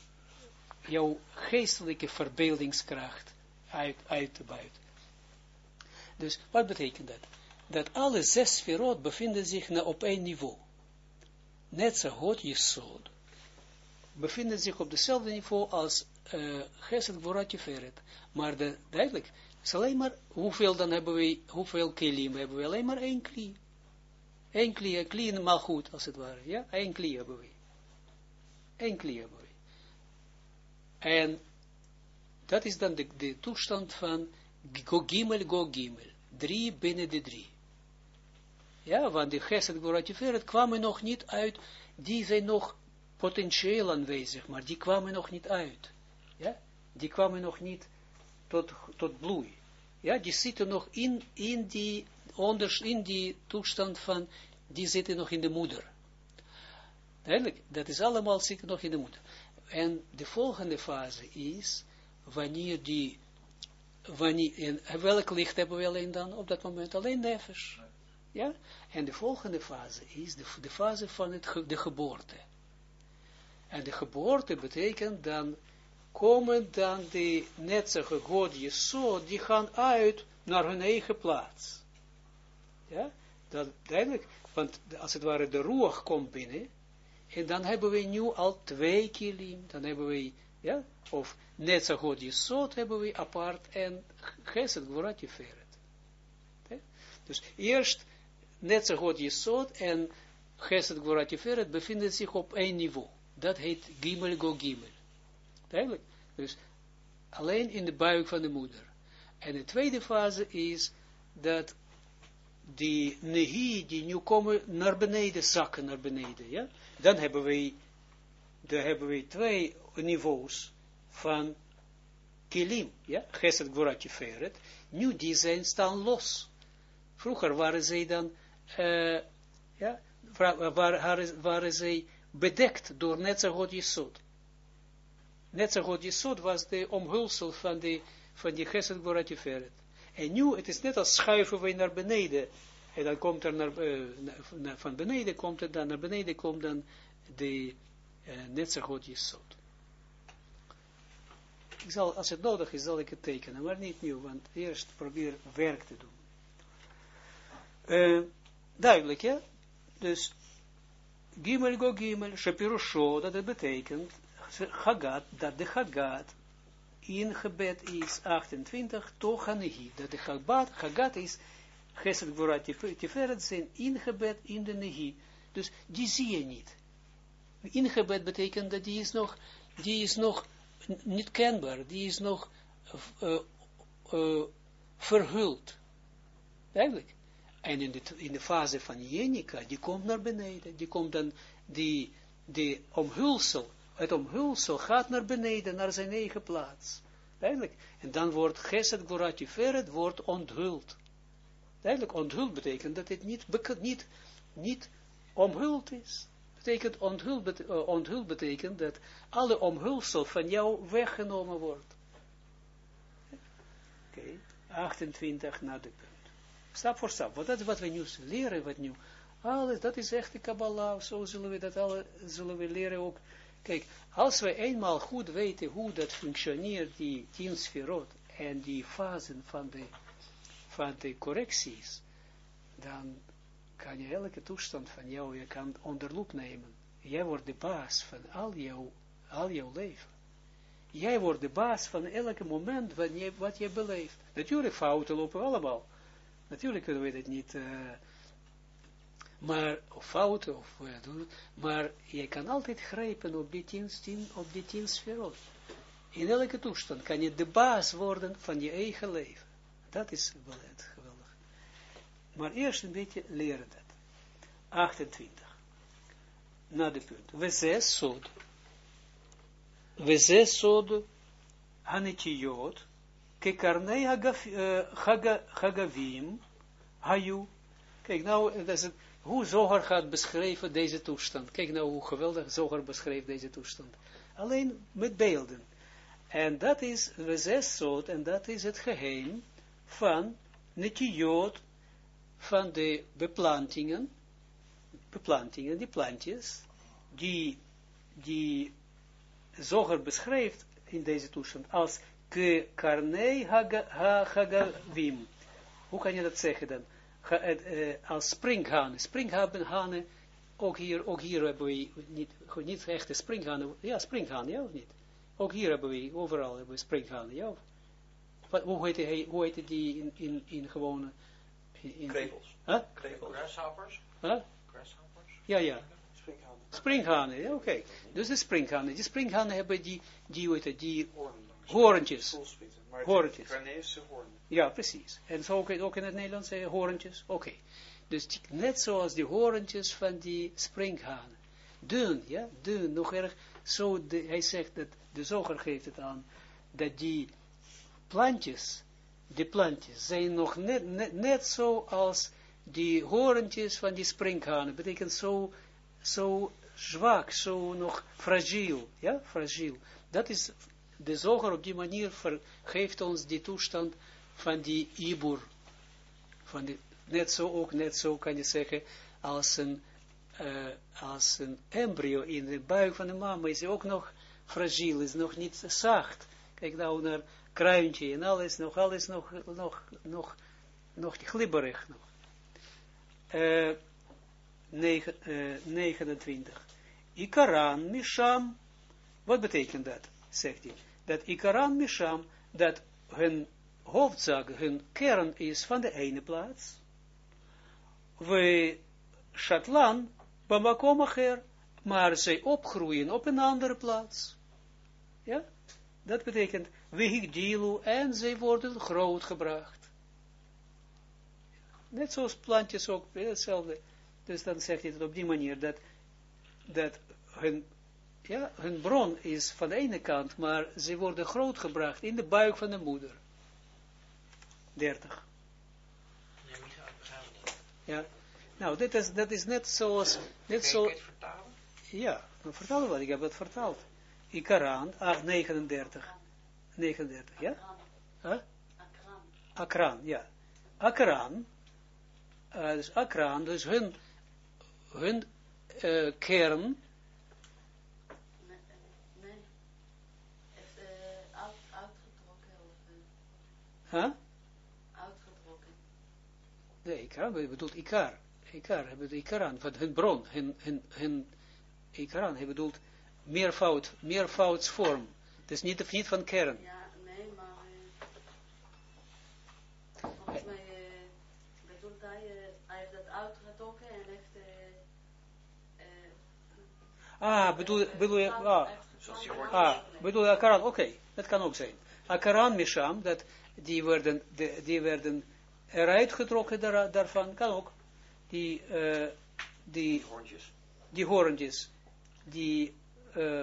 jouw geestelijke verbeeldingskracht uit, uit te buiten. Dus wat betekent dat? Dat alle zes sferot bevinden zich na, op één niveau. Net zo je zoon. Bevinden zich op dezelfde niveau als uh, Gesed Gvorat Feret. Maar de, duidelijk, is alleen maar, hoeveel dan hebben we, hoeveel kilim hebben we? Alleen maar één kli. Eén kli, een kli in goed, als het ware. Ja, één kli hebben we. Eén kli hebben we. En dat is dan de, de toestand van Gogimel, Gogimel. Drie binnen de drie. Ja, want de Gesed Goratiferet kwamen nog niet uit, die zijn nog potentieel aanwezig, maar die kwamen nog niet uit. Ja, die kwamen nog niet tot, tot bloei. Ja, die zitten nog in, in, die, onder, in die toestand van, die zitten nog in de moeder. Eigenlijk, dat is allemaal zitten nog in de moeder. En de volgende fase is, wanneer die, wanneer, en welk licht hebben we alleen dan op dat moment? Alleen nefesh. Ja? En de volgende fase is de, fase van het, de geboorte. En de geboorte betekent dan, komen dan de netzige God zo, die gaan uit naar hun eigen plaats. Ja? Dat duidelijk, want als het ware de roer komt binnen, en dan hebben we nu al twee kilim, dan hebben we, ja, of net zo goed jesot hebben we apart en geset gvorat. Dus eerst net zo goed jesot en geset gvorat bevinden zich op één niveau. Dat heet gimel go gimel. Duidelijk. Dus alleen in de buik van de moeder. En de tweede fase is dat die nehi, die nu komen naar beneden, zakken naar beneden, ja dan hebben we, dan hebben we twee niveaus van kilim, ja, Geset Gvorat Feret. Nu die zijn staan los. Vroeger waren zij dan, uh, ja, waren, waren zij bedekt door Netzachot Yesod. Netzachot Yesod was de omhulsel van die, van die Geset Gvorat Feret. En nu, het is net als schuiven we naar beneden en dan komt er naar, uh, van beneden komt het dan, naar beneden komt dan de uh, Netzagot Jesod. Ik zal, als het nodig is, zal ik het tekenen, maar niet nieuw, want eerst probeer werk te doen. Uh, duidelijk, ja? Dus, Gimel go Gimel, Shapirusho, dat het betekent, Hagat, dat de Hagat, in gebed is 28, toch Hanehi. Dat de Chagat, Chagat is, Gesed Gvora Tiferet zijn in gebed in de Nehi. Dus die zie je niet. In gebed betekent dat die is nog, die is nog niet kenbaar, die is nog uh, uh, verhuld. Eigenlijk. En in de, in de fase van Jenica, die komt naar beneden, die komt dan, die, die omhulsel, het omhulsel gaat naar beneden, naar zijn eigen plaats. Duidelijk. En dan wordt Geset Goratiferet wordt onthuld. Duidelijk, onthuld betekent dat het niet, niet, niet omhuld is. Betekent onthuld, bet, uh, onthuld betekent dat alle omhulsel van jou weggenomen wordt. Oké, okay. 28 naar de punt. Stap voor stap. Want dat is wat we nu leren, wat nu. Alles, dat is echt de Kabbalah. Zo zullen we dat alle, zullen we leren ook. Kijk, als we eenmaal goed weten hoe dat functioneert, die tien sferot en die fasen van de, van de correcties, dan kan je elke toestand van jou, je kan onder loep nemen. Jij wordt de baas van al jouw, al jouw leven. Jij wordt de baas van elke moment wat je, wat je beleeft. Natuurlijk fouten lopen allemaal. Natuurlijk kunnen we dat niet, uh, maar, of fouten, of uh, maar je kan altijd grijpen op die tien, op die tien sferot. In elke toestand kan je de baas worden van je eigen leven. Dat is geweldig. Maar eerst een beetje leren dat. 28. Na de punt. We zes sod. We zes sod hanetiyot. Kekarnei hagavim. Hayu. Kijk nou, dat is het hoe Zoger gaat beschrijven deze toestand. Kijk nou hoe geweldig Zoger beschrijft deze toestand. Alleen met beelden. En dat is zesot, en dat is het geheim van netiot, van de beplantingen, beplantingen, die plantjes, die, die Zoger beschrijft in deze toestand als ke karnei hagavim. Hoe kan je dat zeggen dan? Uh, als springhanen. Springhanen, ook hier, ook hier hebben we niet, niet echte springhanen. Ja, springhanen, ja of niet? Ook hier hebben we, overal hebben we springhanen, ja of? Wat, hoe, heet hij, hoe heet die in, in, in gewone... In, Krepels. Huh? Krepels. Grasshoppers. Huh? Grasshoppers. Ja, ja. Springhanen. Springhanen, ja, oké. Okay. Dus de springhanen. Die springhanen hebben die, die, hoe heet die Horentjes. Ja, precies. En zo ook, ook in het Nederlands zeggen horentjes. Oké. Okay. Dus die, net zoals die horentjes van die springhanen. Dun, ja, dun, nog erg. Zo, de, hij zegt dat, de zoger geeft het aan, dat die plantjes, die plantjes, zijn nog net, net, net zo als die horentjes van die springhanen. Betekent zo, zo zwak, zo nog fragiel, ja, fragiel. Dat is de zoger op die manier geeft ons die toestand van die ibur. Van die, net zo ook, net zo kan je zeggen, als een, uh, als een embryo in de buik van de mama is ook nog fragiel, is nog niet zacht. Kijk nou naar kruintje en alles, nog alles nog, nog, nog, nog glibberig nog. Uh, 9, uh, 29. Ikaran Misham, wat betekent dat, zegt hij dat Ikaran Misham, dat hun hoofdzaak, hun kern is van de ene plaats. We Shatlan, Bamakom Acher, maar zij opgroeien op een andere plaats. Ja, dat betekent, we en zij worden grootgebracht. Net zoals plantjes ook, hetzelfde. Dus dan zegt hij het op die manier, dat, dat hun ja, hun bron is van de ene kant, maar ze worden grootgebracht in de buik van de moeder. 30. Ja, nou, dit is, dat is net zoals, net zo... het vertalen? Ja, nou, vertalen wat, ik heb het vertaald. Ikaran, 8, 39. 39, ja? Huh? Akran. Akran, ja. Akran, uh, dus Akran, dus hun, hun uh, kern, Huh? Uitgetrokken. Nee, ik bedoelt ikar. Ikar, hij bedoelt ikaran, van hun bron, hun, hun, hun ikaran, hij bedoelt meervoud, meervoudsvorm. Het is niet, van kern. Ja, nee, maar eh, volgens mij uh, bedoelt hij, eh, heeft dat uitgetrokken en heeft... ah, bedoel, bedoel je, ah, ah, bedoel je Akaran, oké, dat kan ook zijn. Akaran Misham, dat die werden, de, die werden eruit getrokken daar, daarvan, kan ook. Die, eh, die, Hoortjes. die horentjes, die, eh,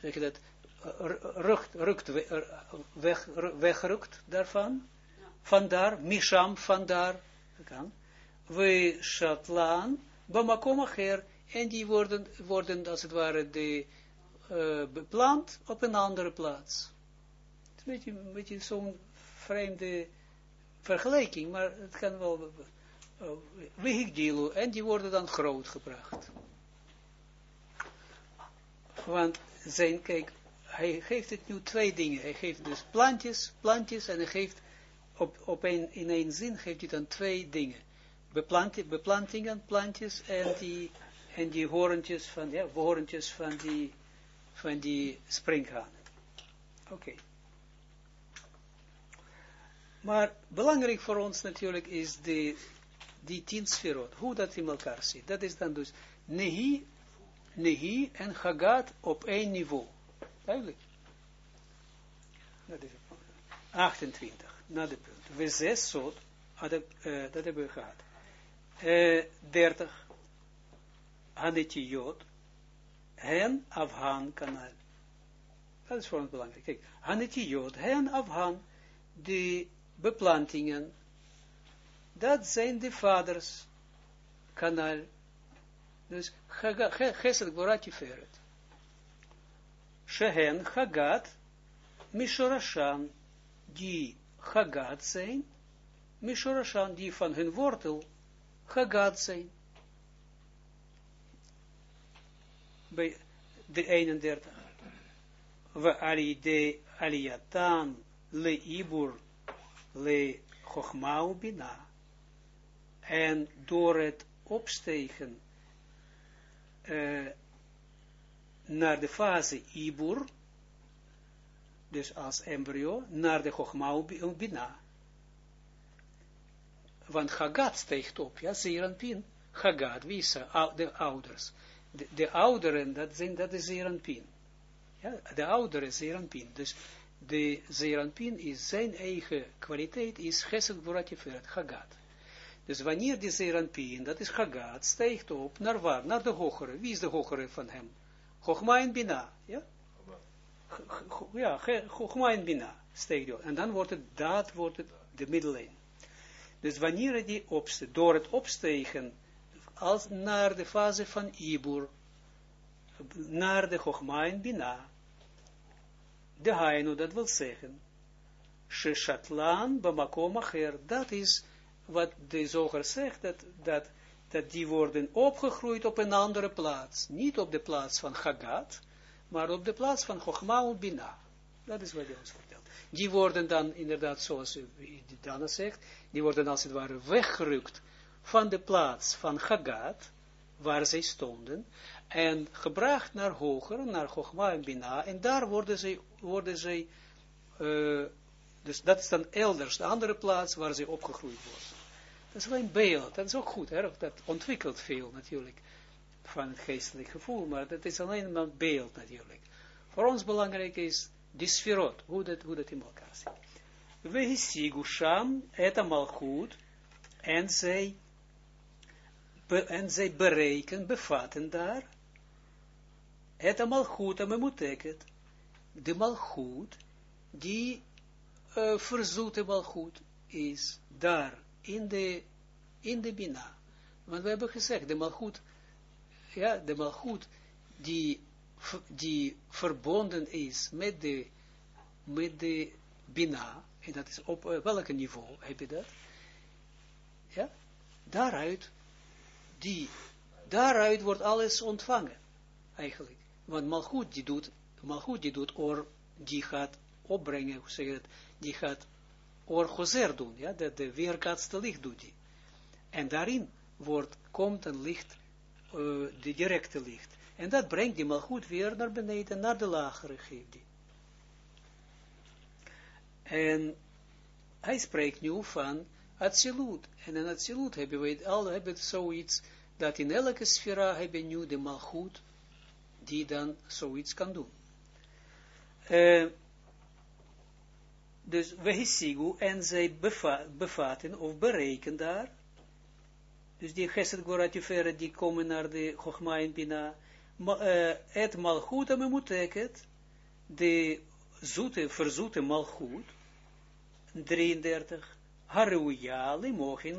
zeg je dat, rukt, r- weg, wegrukt daarvan, vandaar, Misham, vandaar, kan. We Shatlan, Bamakom Acher, en die worden, worden als het ware de, eh, beplant op een andere plaats. Een beetje, zo'n vreemde vergelijking, maar het kan wel, Wihigdilu, en die worden dan groot gebracht. Want zijn, kijk, hij geeft het nu twee dingen. Hij geeft dus plantjes, plantjes, en hij geeft op, op een, in één zin geeft hij dan twee dingen. Beplant, beplantingen, plantjes en die, en die horentjes van, ja, horentjes van die, van die. Oké. Maar belangrijk voor ons natuurlijk is de, die tien sferot, hoe dat in elkaar zit. Dat is dan dus Nehi, Nehi en Hagat op één niveau. Duidelijk. Dat is het. 28, na de punt. We zes zot, eh, dat hebben we gehad. Eh, 30, Hanetiyot, hen afhan kanaal. Dat is voor ons belangrijk. Kijk, Hanetiyot, hen afhan, de beplantingen, dat zijn de vaders kanaal. Dus Gesed Gvorat Tiferet. Shehen Hagat Mishorashan, die Hagat zijn, Mishorashan, die van hun wortel Hagat zijn. Bij de 31. We alide aliyatan le ibur le chochma bina. En door het opstegen uh, naar de fase ibur, dus als embryo, naar de Chochma Bina. Want Hagat steekt op, ja, Zeranpin. Hagat, wie is? De ouders. De, de ouderen, dat, zijn, dat is Zeranpin. Ja, de ouderen Zeranpin. Dus de Zeranpin is zijn eigen kwaliteit, is Gesed Boratiferet, Hagat. Dus wanneer die Zeranpin, dat is Hagat, steekt op naar waar? Naar de hogere. Wie is de hogere van hem? Chogma Bina, ja? Ja, Chogma Bina steekt op. En dan wordt het, dat wordt het de middellijn. Dus wanneer die opste, door het opstegen, als naar de fase van Ibur, naar de Chogma Bina, de Hainu, dat wil zeggen, Sheshatlan bamakom acher, dat is wat de zoger zegt, dat, dat, dat die worden opgegroeid op een andere plaats. Niet op de plaats van Hagat, maar op de plaats van Chochma en Bina. Dat is wat hij ons vertelt. Die worden dan inderdaad, zoals Dana zegt, die worden als het ware weggerukt van de plaats van Hagat, waar zij stonden, en gebracht naar hoger, naar Chochma en Bina, en daar worden zij, worden zij uh, dus dat is dan elders, de andere plaats waar ze opgegroeid worden. Dat is wel een beeld, dat is ook goed, hè? dat ontwikkelt veel natuurlijk, van het geestelijk gevoel, maar dat is alleen maar beeld natuurlijk. Voor ons belangrijk is die sferot, hoe dat, hoe dat in elkaar zit. We hisigu sham et malchut, en zij, en zij bereiken, bevatten daar, et malchut, en memuteket, de malchut, die uh, verzoete malchut is daar, in de, in de Bina. Want we hebben gezegd, de malchut, ja, de malchut, die, die verbonden is met de, met de Bina, en dat is op welk niveau heb je dat? Ja, daaruit, die, daaruit wordt alles ontvangen, eigenlijk. Want malchut, die doet, malchut, die doet, or, die gaat opbrengen, hoe zeg dat, die gaat orgozer doen, ja, de, de weerkaatste licht doet. En daarin wordt, komt een licht, uh, de directe licht. En dat brengt die malgoed weer naar beneden, naar de lagere geeft die. En hij spreekt nu van Atsilut. En in Atsilut hebben we al hebben zoiets, dat in elke sfera hebben nu de malgoed die dan zoiets kan doen. Uh, dus we en zij beva bevatten of berekenen daar. Dus die Goratifere, die komen naar de Chogma en Bina. Uh, het de zoete, verzoete malchut, 33, Haruja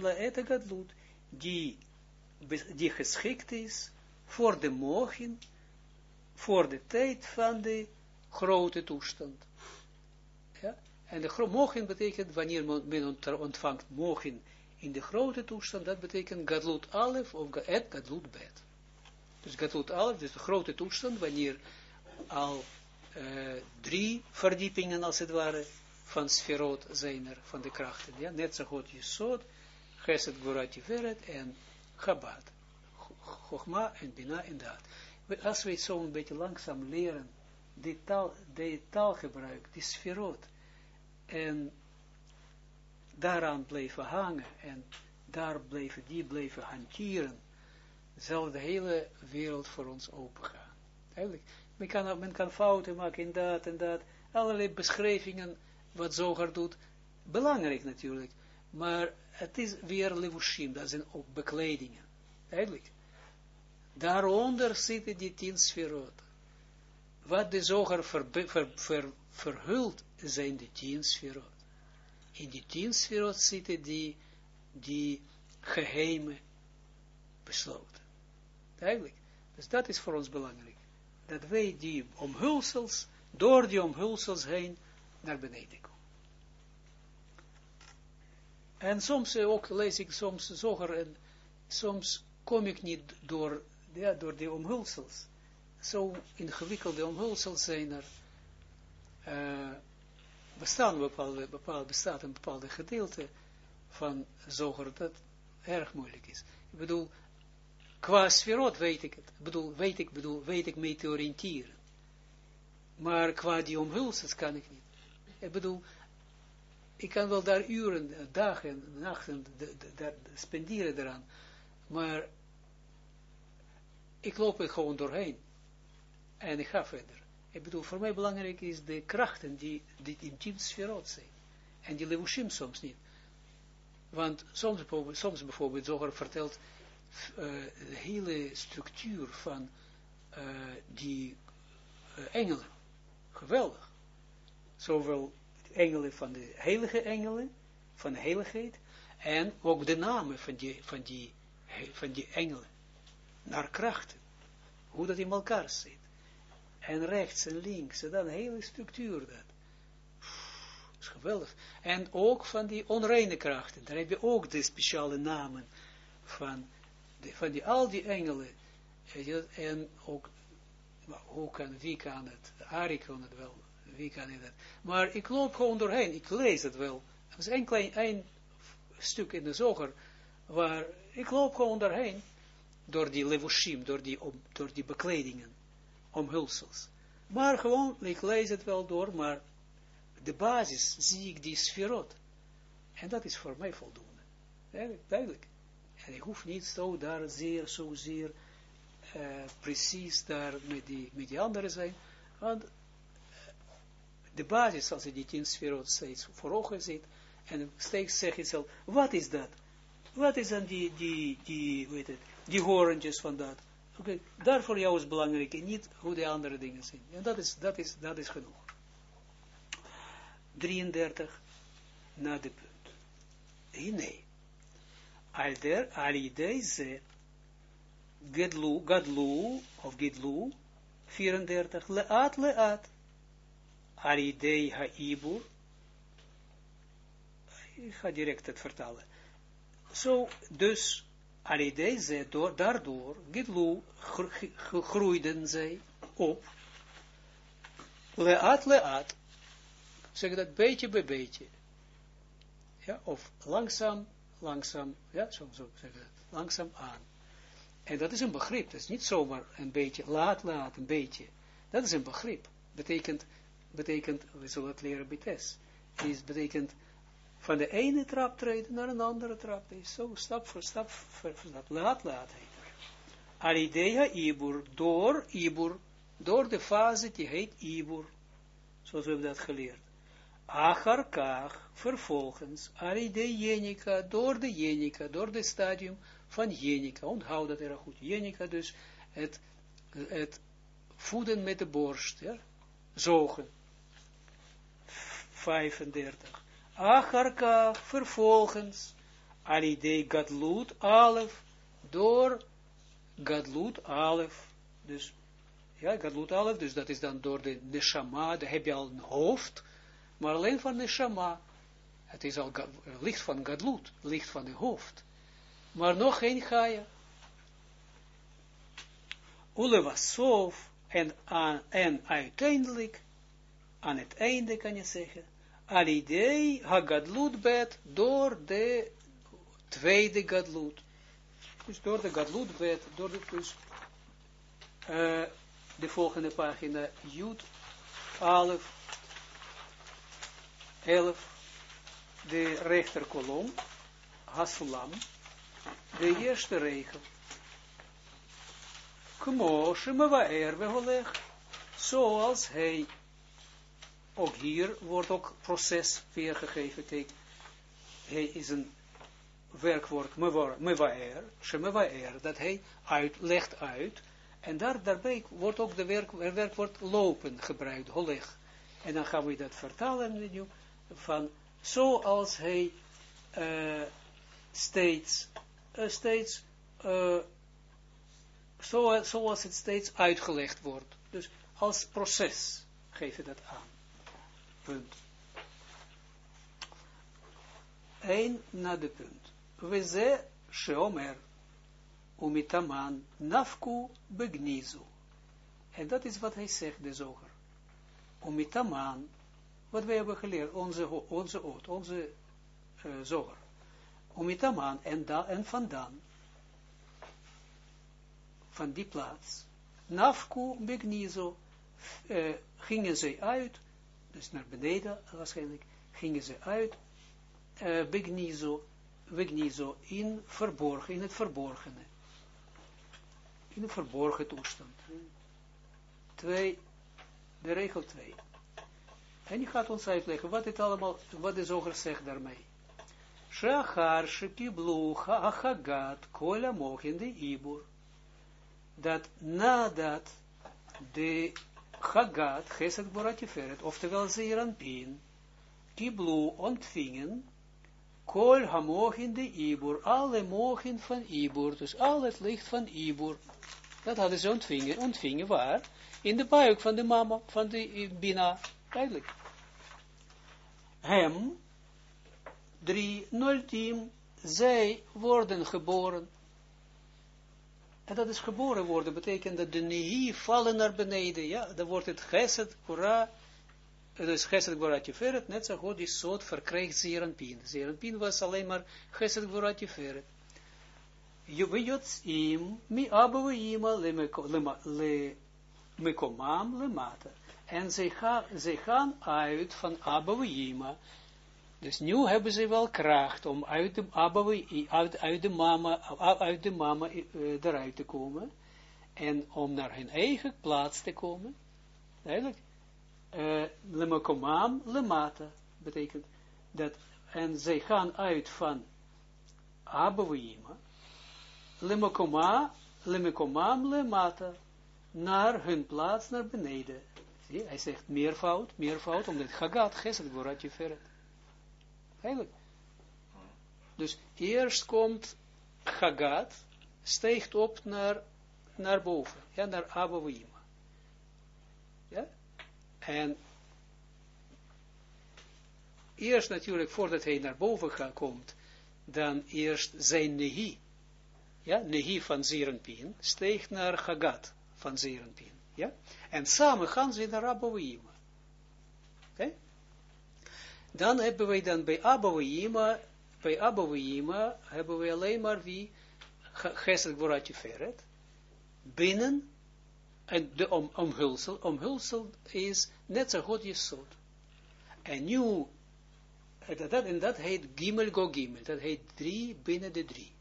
la et gadlut, die, die geschikt is voor de mochin, voor de tijd van de grote toestand. Ja? En de mochin betekent, wanneer men ontvangt mochin in de grote toestand, dat betekent gadlut alef of et gadlut bet. Dus gadlut alef, dus de grote toestand, wanneer al uh, drie verdiepingen als het ware van sferot zijn er, van de krachten. Ja, net zo goed Jesod, Geset Gorati Veret en Chabad. Chogma en Bina en dat. Als we zo een beetje langzaam leren, die taal, die taalgebruik, die sferot, en daaraan blijven hangen, en daar blijven, die blijven hanteren, zal de hele wereld voor ons opengaan. Eigenlijk, men kan, men kan fouten maken in dat en dat, allerlei beschrijvingen, wat Zoger doet, belangrijk natuurlijk, maar het is weer levushim, dat zijn ook bekledingen, eigenlijk. Daaronder zitten die tien sferot. Wat de zoger ver, ver, verhult, zijn de tien sferot. In die tien sferot zitten die, die geheime besloten. Eigenlijk. Dus dat is voor ons belangrijk. Dat wij die omhulsels, door die omhulsels heen, naar beneden komen. En soms ook lees ik soms zoger en soms kom ik niet door, ja, door die omhulsels. Zo ingewikkelde omhulsels zijn er. Uh, bestaan bepaalde, bepaalde, bestaat een bepaalde gedeelte van zoger dat erg moeilijk is. Ik bedoel, qua sferot weet ik het. Ik bedoel, weet ik, bedoel, weet ik mee te oriënteren. Maar qua die omhulsels kan ik niet. Ik bedoel, ik kan wel daar uren, dagen, nachten de, spenderen eraan, maar ik loop er gewoon doorheen en ik ga verder. Ik bedoel, voor mij belangrijk is de krachten die, die in sferot zijn. En die levushim soms niet. Want soms soms bijvoorbeeld Zoger vertelt uh, de hele structuur van uh, die uh, engelen. Geweldig zowel engelen van de heilige engelen, van de heiligheid, en ook de namen van die, van die, van die engelen, naar krachten, hoe dat in elkaar zit, en rechts en links, en dan een hele structuur dat. is geweldig. En ook van die onreine krachten, daar heb je ook de speciale namen van, de, van die, al die engelen, en ook, hoe kan, wie kan het, Ari kan het wel, wie kan dat? Maar ik loop gewoon doorheen, ik lees het wel. Er is een klein, een stuk in de zoger, waar ik loop gewoon doorheen, door die levushim, door die, om, door die bekledingen, omhulsels. Maar gewoon, ik lees het wel door, maar de basis zie ik die sferot. En dat is voor mij voldoende. Duidelijk. En ik hoef niet zo daar zeer, zo zeer uh, precies daar met die, met die anderen zijn. Want de basis, als je die tien sferot steeds voor ogen ziet, en steeds zeg je zelf, wat is dat? Wat is dan die, die, die, weet het, die horentjes van dat? Oké, okay, daar voor jou is belangrijk, en niet hoe de andere dingen zijn. En dat is, dat is, dat is genoeg. 33, na de punt. Nee. Alder, alidei ze, gedlu, gadlu, of gedlu, 34, leat, leat. Aridei Haibur. Ik ga direct het vertalen. Zo, dus, Aridei ze, door, daardoor, Gidlu, groeiden zij op. Leat, leat. Zeg dat beetje bij beetje. Ja, of langzaam, langzaam, ja, zo, zo zeg dat, langzaam aan. En dat is een begrip, dat is niet zomaar een beetje, laat, laat, een beetje. Dat is een begrip. Betekent, betekent, we zullen het leren bij Tess, is betekent van de ene trap treden naar een andere trap. Zo stap voor stap, voor, stap. Laat, laat heet er. Aridea Ibur, door Ibur, door de fase die heet Ibur, zoals we hebben dat geleerd. Acharkach, vervolgens, de jenica, door de jenica, door het stadium van jenica, onthoud dat er goed, jenica dus, het, het voeden met de borst, ja, zogen, 35. Acharkach, vervolgens, alidei gadlut, alef, door gadlut, alef, dus, ja, gadlut, alef, dus dat is dan door de neshama, daar heb je al een hoofd, maar alleen van neshama, het is al licht van gadlut, licht van de hoofd, maar nog geen gaia. Ulevasov, en, en uiteindelijk, aan het einde kan je zeggen, alidei hagadlut bet, door de tweede gadlut. Dus door de gadlut bet, door de, dus, uh, de volgende pagina, Jud, Alef, 11, de rechterkolom, Hasulam, de eerste regel. Kmo, Shemavaer, Weholeg, zoals hij ook hier wordt ook proces weergegeven. Kijk, hij is een werkwoord mewaer, shemewaer, dat hij uit, legt uit. En daar, daarbij wordt ook de werk, werkwoord lopen gebruikt, holeg. En dan gaan we dat vertalen nu, van zoals hij uh, steeds, uh, steeds, zo, zoals het steeds uitgelegd wordt. Dus als proces geef je dat aan. Punt. Eén na de punt. We ze sheomer umitaman nafku begnizu. En dat is wat hij zegt, de zoger. Umitaman, wat wij hebben geleerd, onze, onze oot, onze uh, zoger. Umitaman, en, da, en vandaan, van die plaats, nafku begnizu, uh, gingen zij uit dus naar beneden waarschijnlijk, gingen ze uit, uh, begnizo, begnizo, in verborgen, in het verborgene. In een verborgen toestand. Twee, de regel twee. En die gaat ons uitleggen wat dit allemaal, wat de zoger zegt daarmee. Shachar shekiblu hachagat kola mochin de ibur. Dat nadat de Chagat, Geset Boratiferet, oftewel Zeeranpien, Kiblu ontvingen, Kol Hamochin de Ibur, alle mogen van Ibur, dus al het licht van Ibur, dat hadden ze ontvingen, ontvingen waar? In de buik van de mama, van de Bina, eigenlijk. Hem, 3, 0, 10, zij worden geboren, en dat is geboren worden, betekent dat de nehi vallen naar beneden, ja, dan wordt het geset, kura, dus geset, kura, tiferet, net zo goed die soort verkrijgt zeeranpien. Zeeranpien was alleen maar geset, kura, tiferet. im mi abouima le mekomam le mata. En zij gaan uit van abouima, dus nu hebben ze wel kracht om uit de, uit, uit de mama, uit de mama uh, eruit te komen. En om naar hun eigen plaats te komen. Eigenlijk. Uh, Lemakomam lemata. Betekent dat. En zij gaan uit van. Lemakoma, lemekomam lemata. Naar hun plaats naar beneden. Zie, hij zegt meervoud, meervoud, omdat Hagat, Gesed, Goratje Feret. Eigenlijk. Dus eerst komt Chagat, steekt op naar, naar boven, ja, naar Abouima. Ja? En eerst natuurlijk, voordat hij naar boven komt, dan eerst zijn Nehi, ja, Nehi van Zerenpien, steekt naar Chagat van Zerenpien. Ja? En samen gaan ze naar Abouima. Oké? Dan hebben wij dan bij Abouima, bij Abouima hebben we alleen maar wie Gesed Gvoratje Feret, binnen, en de om, omhulsel, omhulsel is net zo goed je zoot. En nu, dat, en dat heet Gimel Go Gimel, dat heet drie binnen de drie.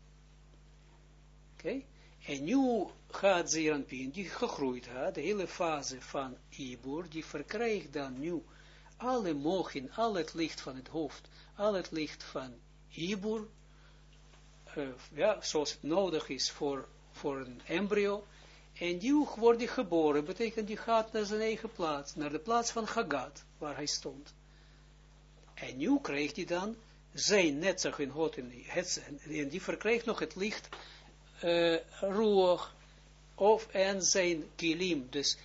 Oké? En nu gaat Zeranpien, die gegroeid had, de hele fase van Ibor, die verkrijgt dan nu alle mogen, al het licht van het hoofd, al het licht van Ibor, uh, ja, zoals het nodig is voor, voor een embryo, en die wordt die geboren, betekent die gaat naar zijn eigen plaats, naar de plaats van Hagat, waar hij stond. En nu krijgt hij dan zijn netzach in God, en die verkrijgt nog het licht, uh, roer, of en zijn kilim, dus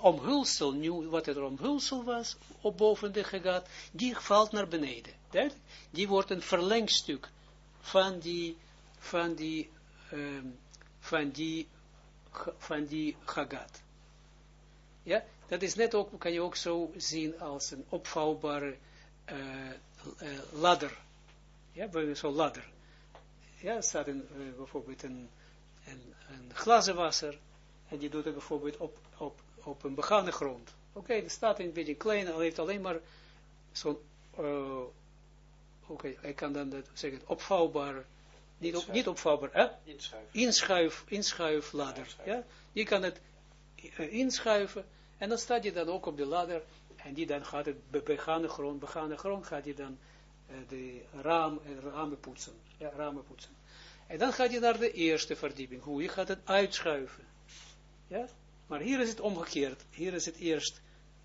omhulsel, nu wat het omhulsel was, op boven de die valt naar beneden. Die wordt een verlengstuk van die, van die, um, van die, van die gagat. Ja, dat is net ook, kan je ook zo zien als een opvouwbare uh, uh, ladder. Ja, zo'n ladder. Ja, staat uh, bijvoorbeeld een, een, een glazenwasser, en die doet het bijvoorbeeld op, op, op een begane grond. Oké, okay, er staat een beetje klein, hij heeft alleen maar zo'n, uh, oké, hij kan dan dat zeggen, opvouwbaar, niet, op, niet opvouwbaar, hè? Inschuif. Inschuif, inschuifladder, ja, Die kan het uh, inschuiven, en dan staat hij dan ook op de ladder, en die dan gaat het begane grond, begane grond gaat hij dan uh, de raam, ramen poetsen, ja, ramen poetsen. En dan gaat je naar de eerste verdieping. Hoe? Je gaat het uitschuiven. Ja? Maar hier is het omgekeerd. Hier is het eerst.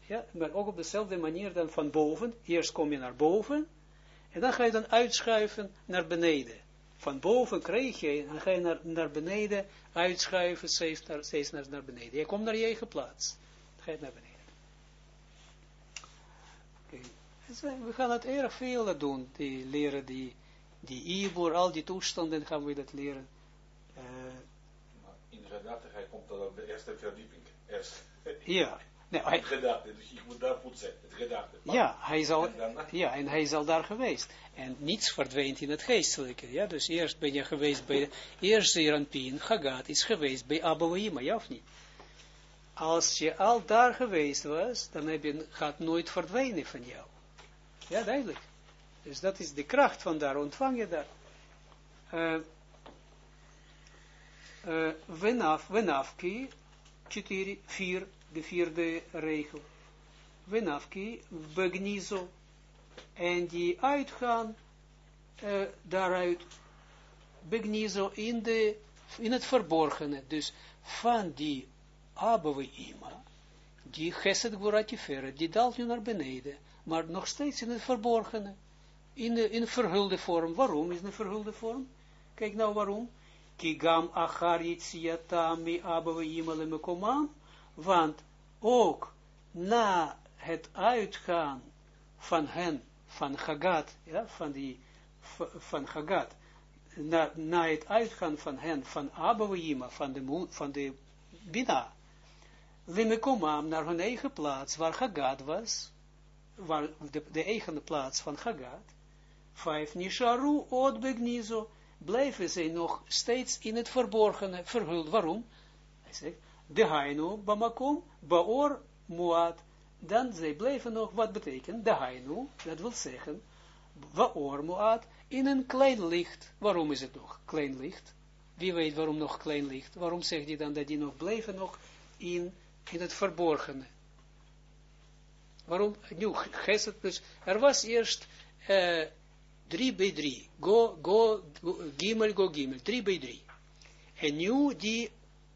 Ja? Maar ook op dezelfde manier dan van boven. Eerst kom je naar boven. En dan ga je dan uitschuiven naar beneden. Van boven krijg je, en dan ga je naar, naar beneden uitschuiven, steeds naar, naar, beneden. Je komt naar je eigen plaats. Dan ga je naar beneden. Dus we gaan het erg veel doen, die leren die die Ibor, al die toestanden gaan we dat leren. Uh, in de gedachte, hij komt dan op de eerste verdieping. Eerst. Ja. Nee, hij, het gedachte, dus ik moet daar poetsen, het gedachte. ja, hij zal, en ja, en hij zal daar geweest. En niets verdwijnt in het geestelijke. Ja, dus eerst ben je geweest bij, eerst Zeranpien, Hagat is geweest bij Abouhima, ja of niet? Als je al daar geweest was, dan heb je, gaat nooit verdwijnen van jou. Ja, duidelijk. Dus dat is de kracht van daar, ontvang je daar. Uh, venaf, venafki, 4, de vierde regel. Venafki, begnizo, en die uitgaan uh, daaruit, begnizo in, de, in het verborgene, dus van die Abawe Ima, die Geset Gvoratifere, die daalt nu naar beneden, maar nog steeds in het verborgene in, in verhulde vorm. Waarom is het een verhulde vorm? Kijk nou waarom. Kigam achar yitziata mi. Want ook na het uitgaan van hen, van Hagat, ja, van die, van Hagat, na, na het uitgaan van hen, van Abba van de, van de Bina, Limekomam naar hun eigen plaats, waar Hagat was, waar de, de eigen plaats van Hagat, Vijf, Nisharu, od begnizo, blijven zij nog steeds in het verborgene, verhuld. Waarom? Hij zegt, de hainu, bamakom, baor, muad, dan zij blijven nog, wat betekent, de hainu, dat wil zeggen, baor, muad, in een klein licht. Waarom is het nog klein licht? Wie weet waarom nog klein licht? Waarom zegt hij dan dat die nog blijven nog in, in het verborgene? Waarom? Nu, geest dus, er was eerst, uh, 3 bij 3. Go, go, gimel, go, gimel. 3 bij 3. En nu die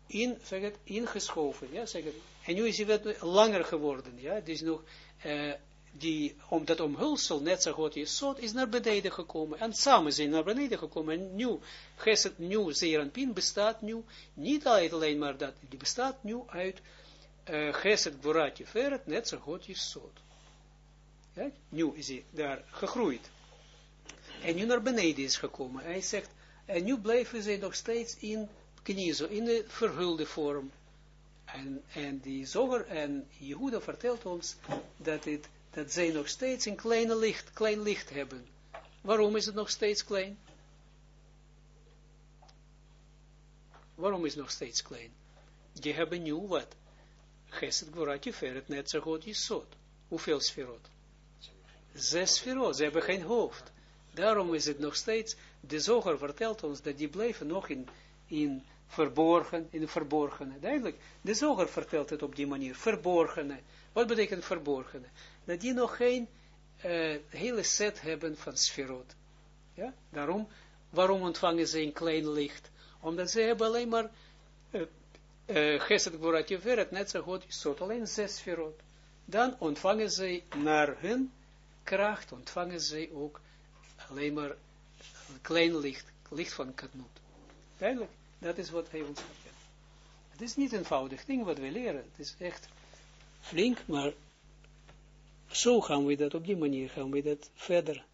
in, zeg het, ingeschoven, ja, zeg het. En nu is hij wat langer geworden, ja, dus nog, uh, die, om dat omhulsel, net zo goed is, zo is naar beneden gekomen, en samen zijn naar beneden gekomen, en nu, geset, nu, Zeranpin bestaat nu, niet alleen maar dat, die bestaat nu uit, uh, Geset Gvoratje Feret, net zo goed is zo. Ja, nu is hij daar gegroeid en nu naar beneden is gekomen. Hij zegt, en nu blijven ze nog steeds in kniezo, in de verhulde vorm. En, en die zoger en Jehuda vertelt ons dat, het, dat zij nog steeds een kleine licht, klein licht hebben. Waarom is het nog steeds klein? Waarom is het nog steeds klein? Die hebben nu wat? Geset Gvorat Jeferet, net zo goed is zot. Hoeveel sferot? Zes sferot, ze hebben geen hoofd. Daarom is het nog steeds, de zoger vertelt ons dat die blijven nog in, in verborgen, in de verborgene. Duidelijk, de zoger vertelt het op die manier, verborgene. Wat betekent verborgene? Dat die nog geen uh, hele set hebben van sferot. Ja, daarom, waarom ontvangen ze een klein licht? Omdat ze hebben alleen maar uh, uh, Geset Gvorat net zo goed, is alleen zes sferot. Dan ontvangen ze naar hun kracht, ontvangen ze ook alleen maar een klein licht, licht van Katnut. Duidelijk, dat is wat hij ons vertelt. Het is niet een eenvoudig ding wat we leren, het is echt flink, maar zo gaan we dat, op die manier gaan we dat verder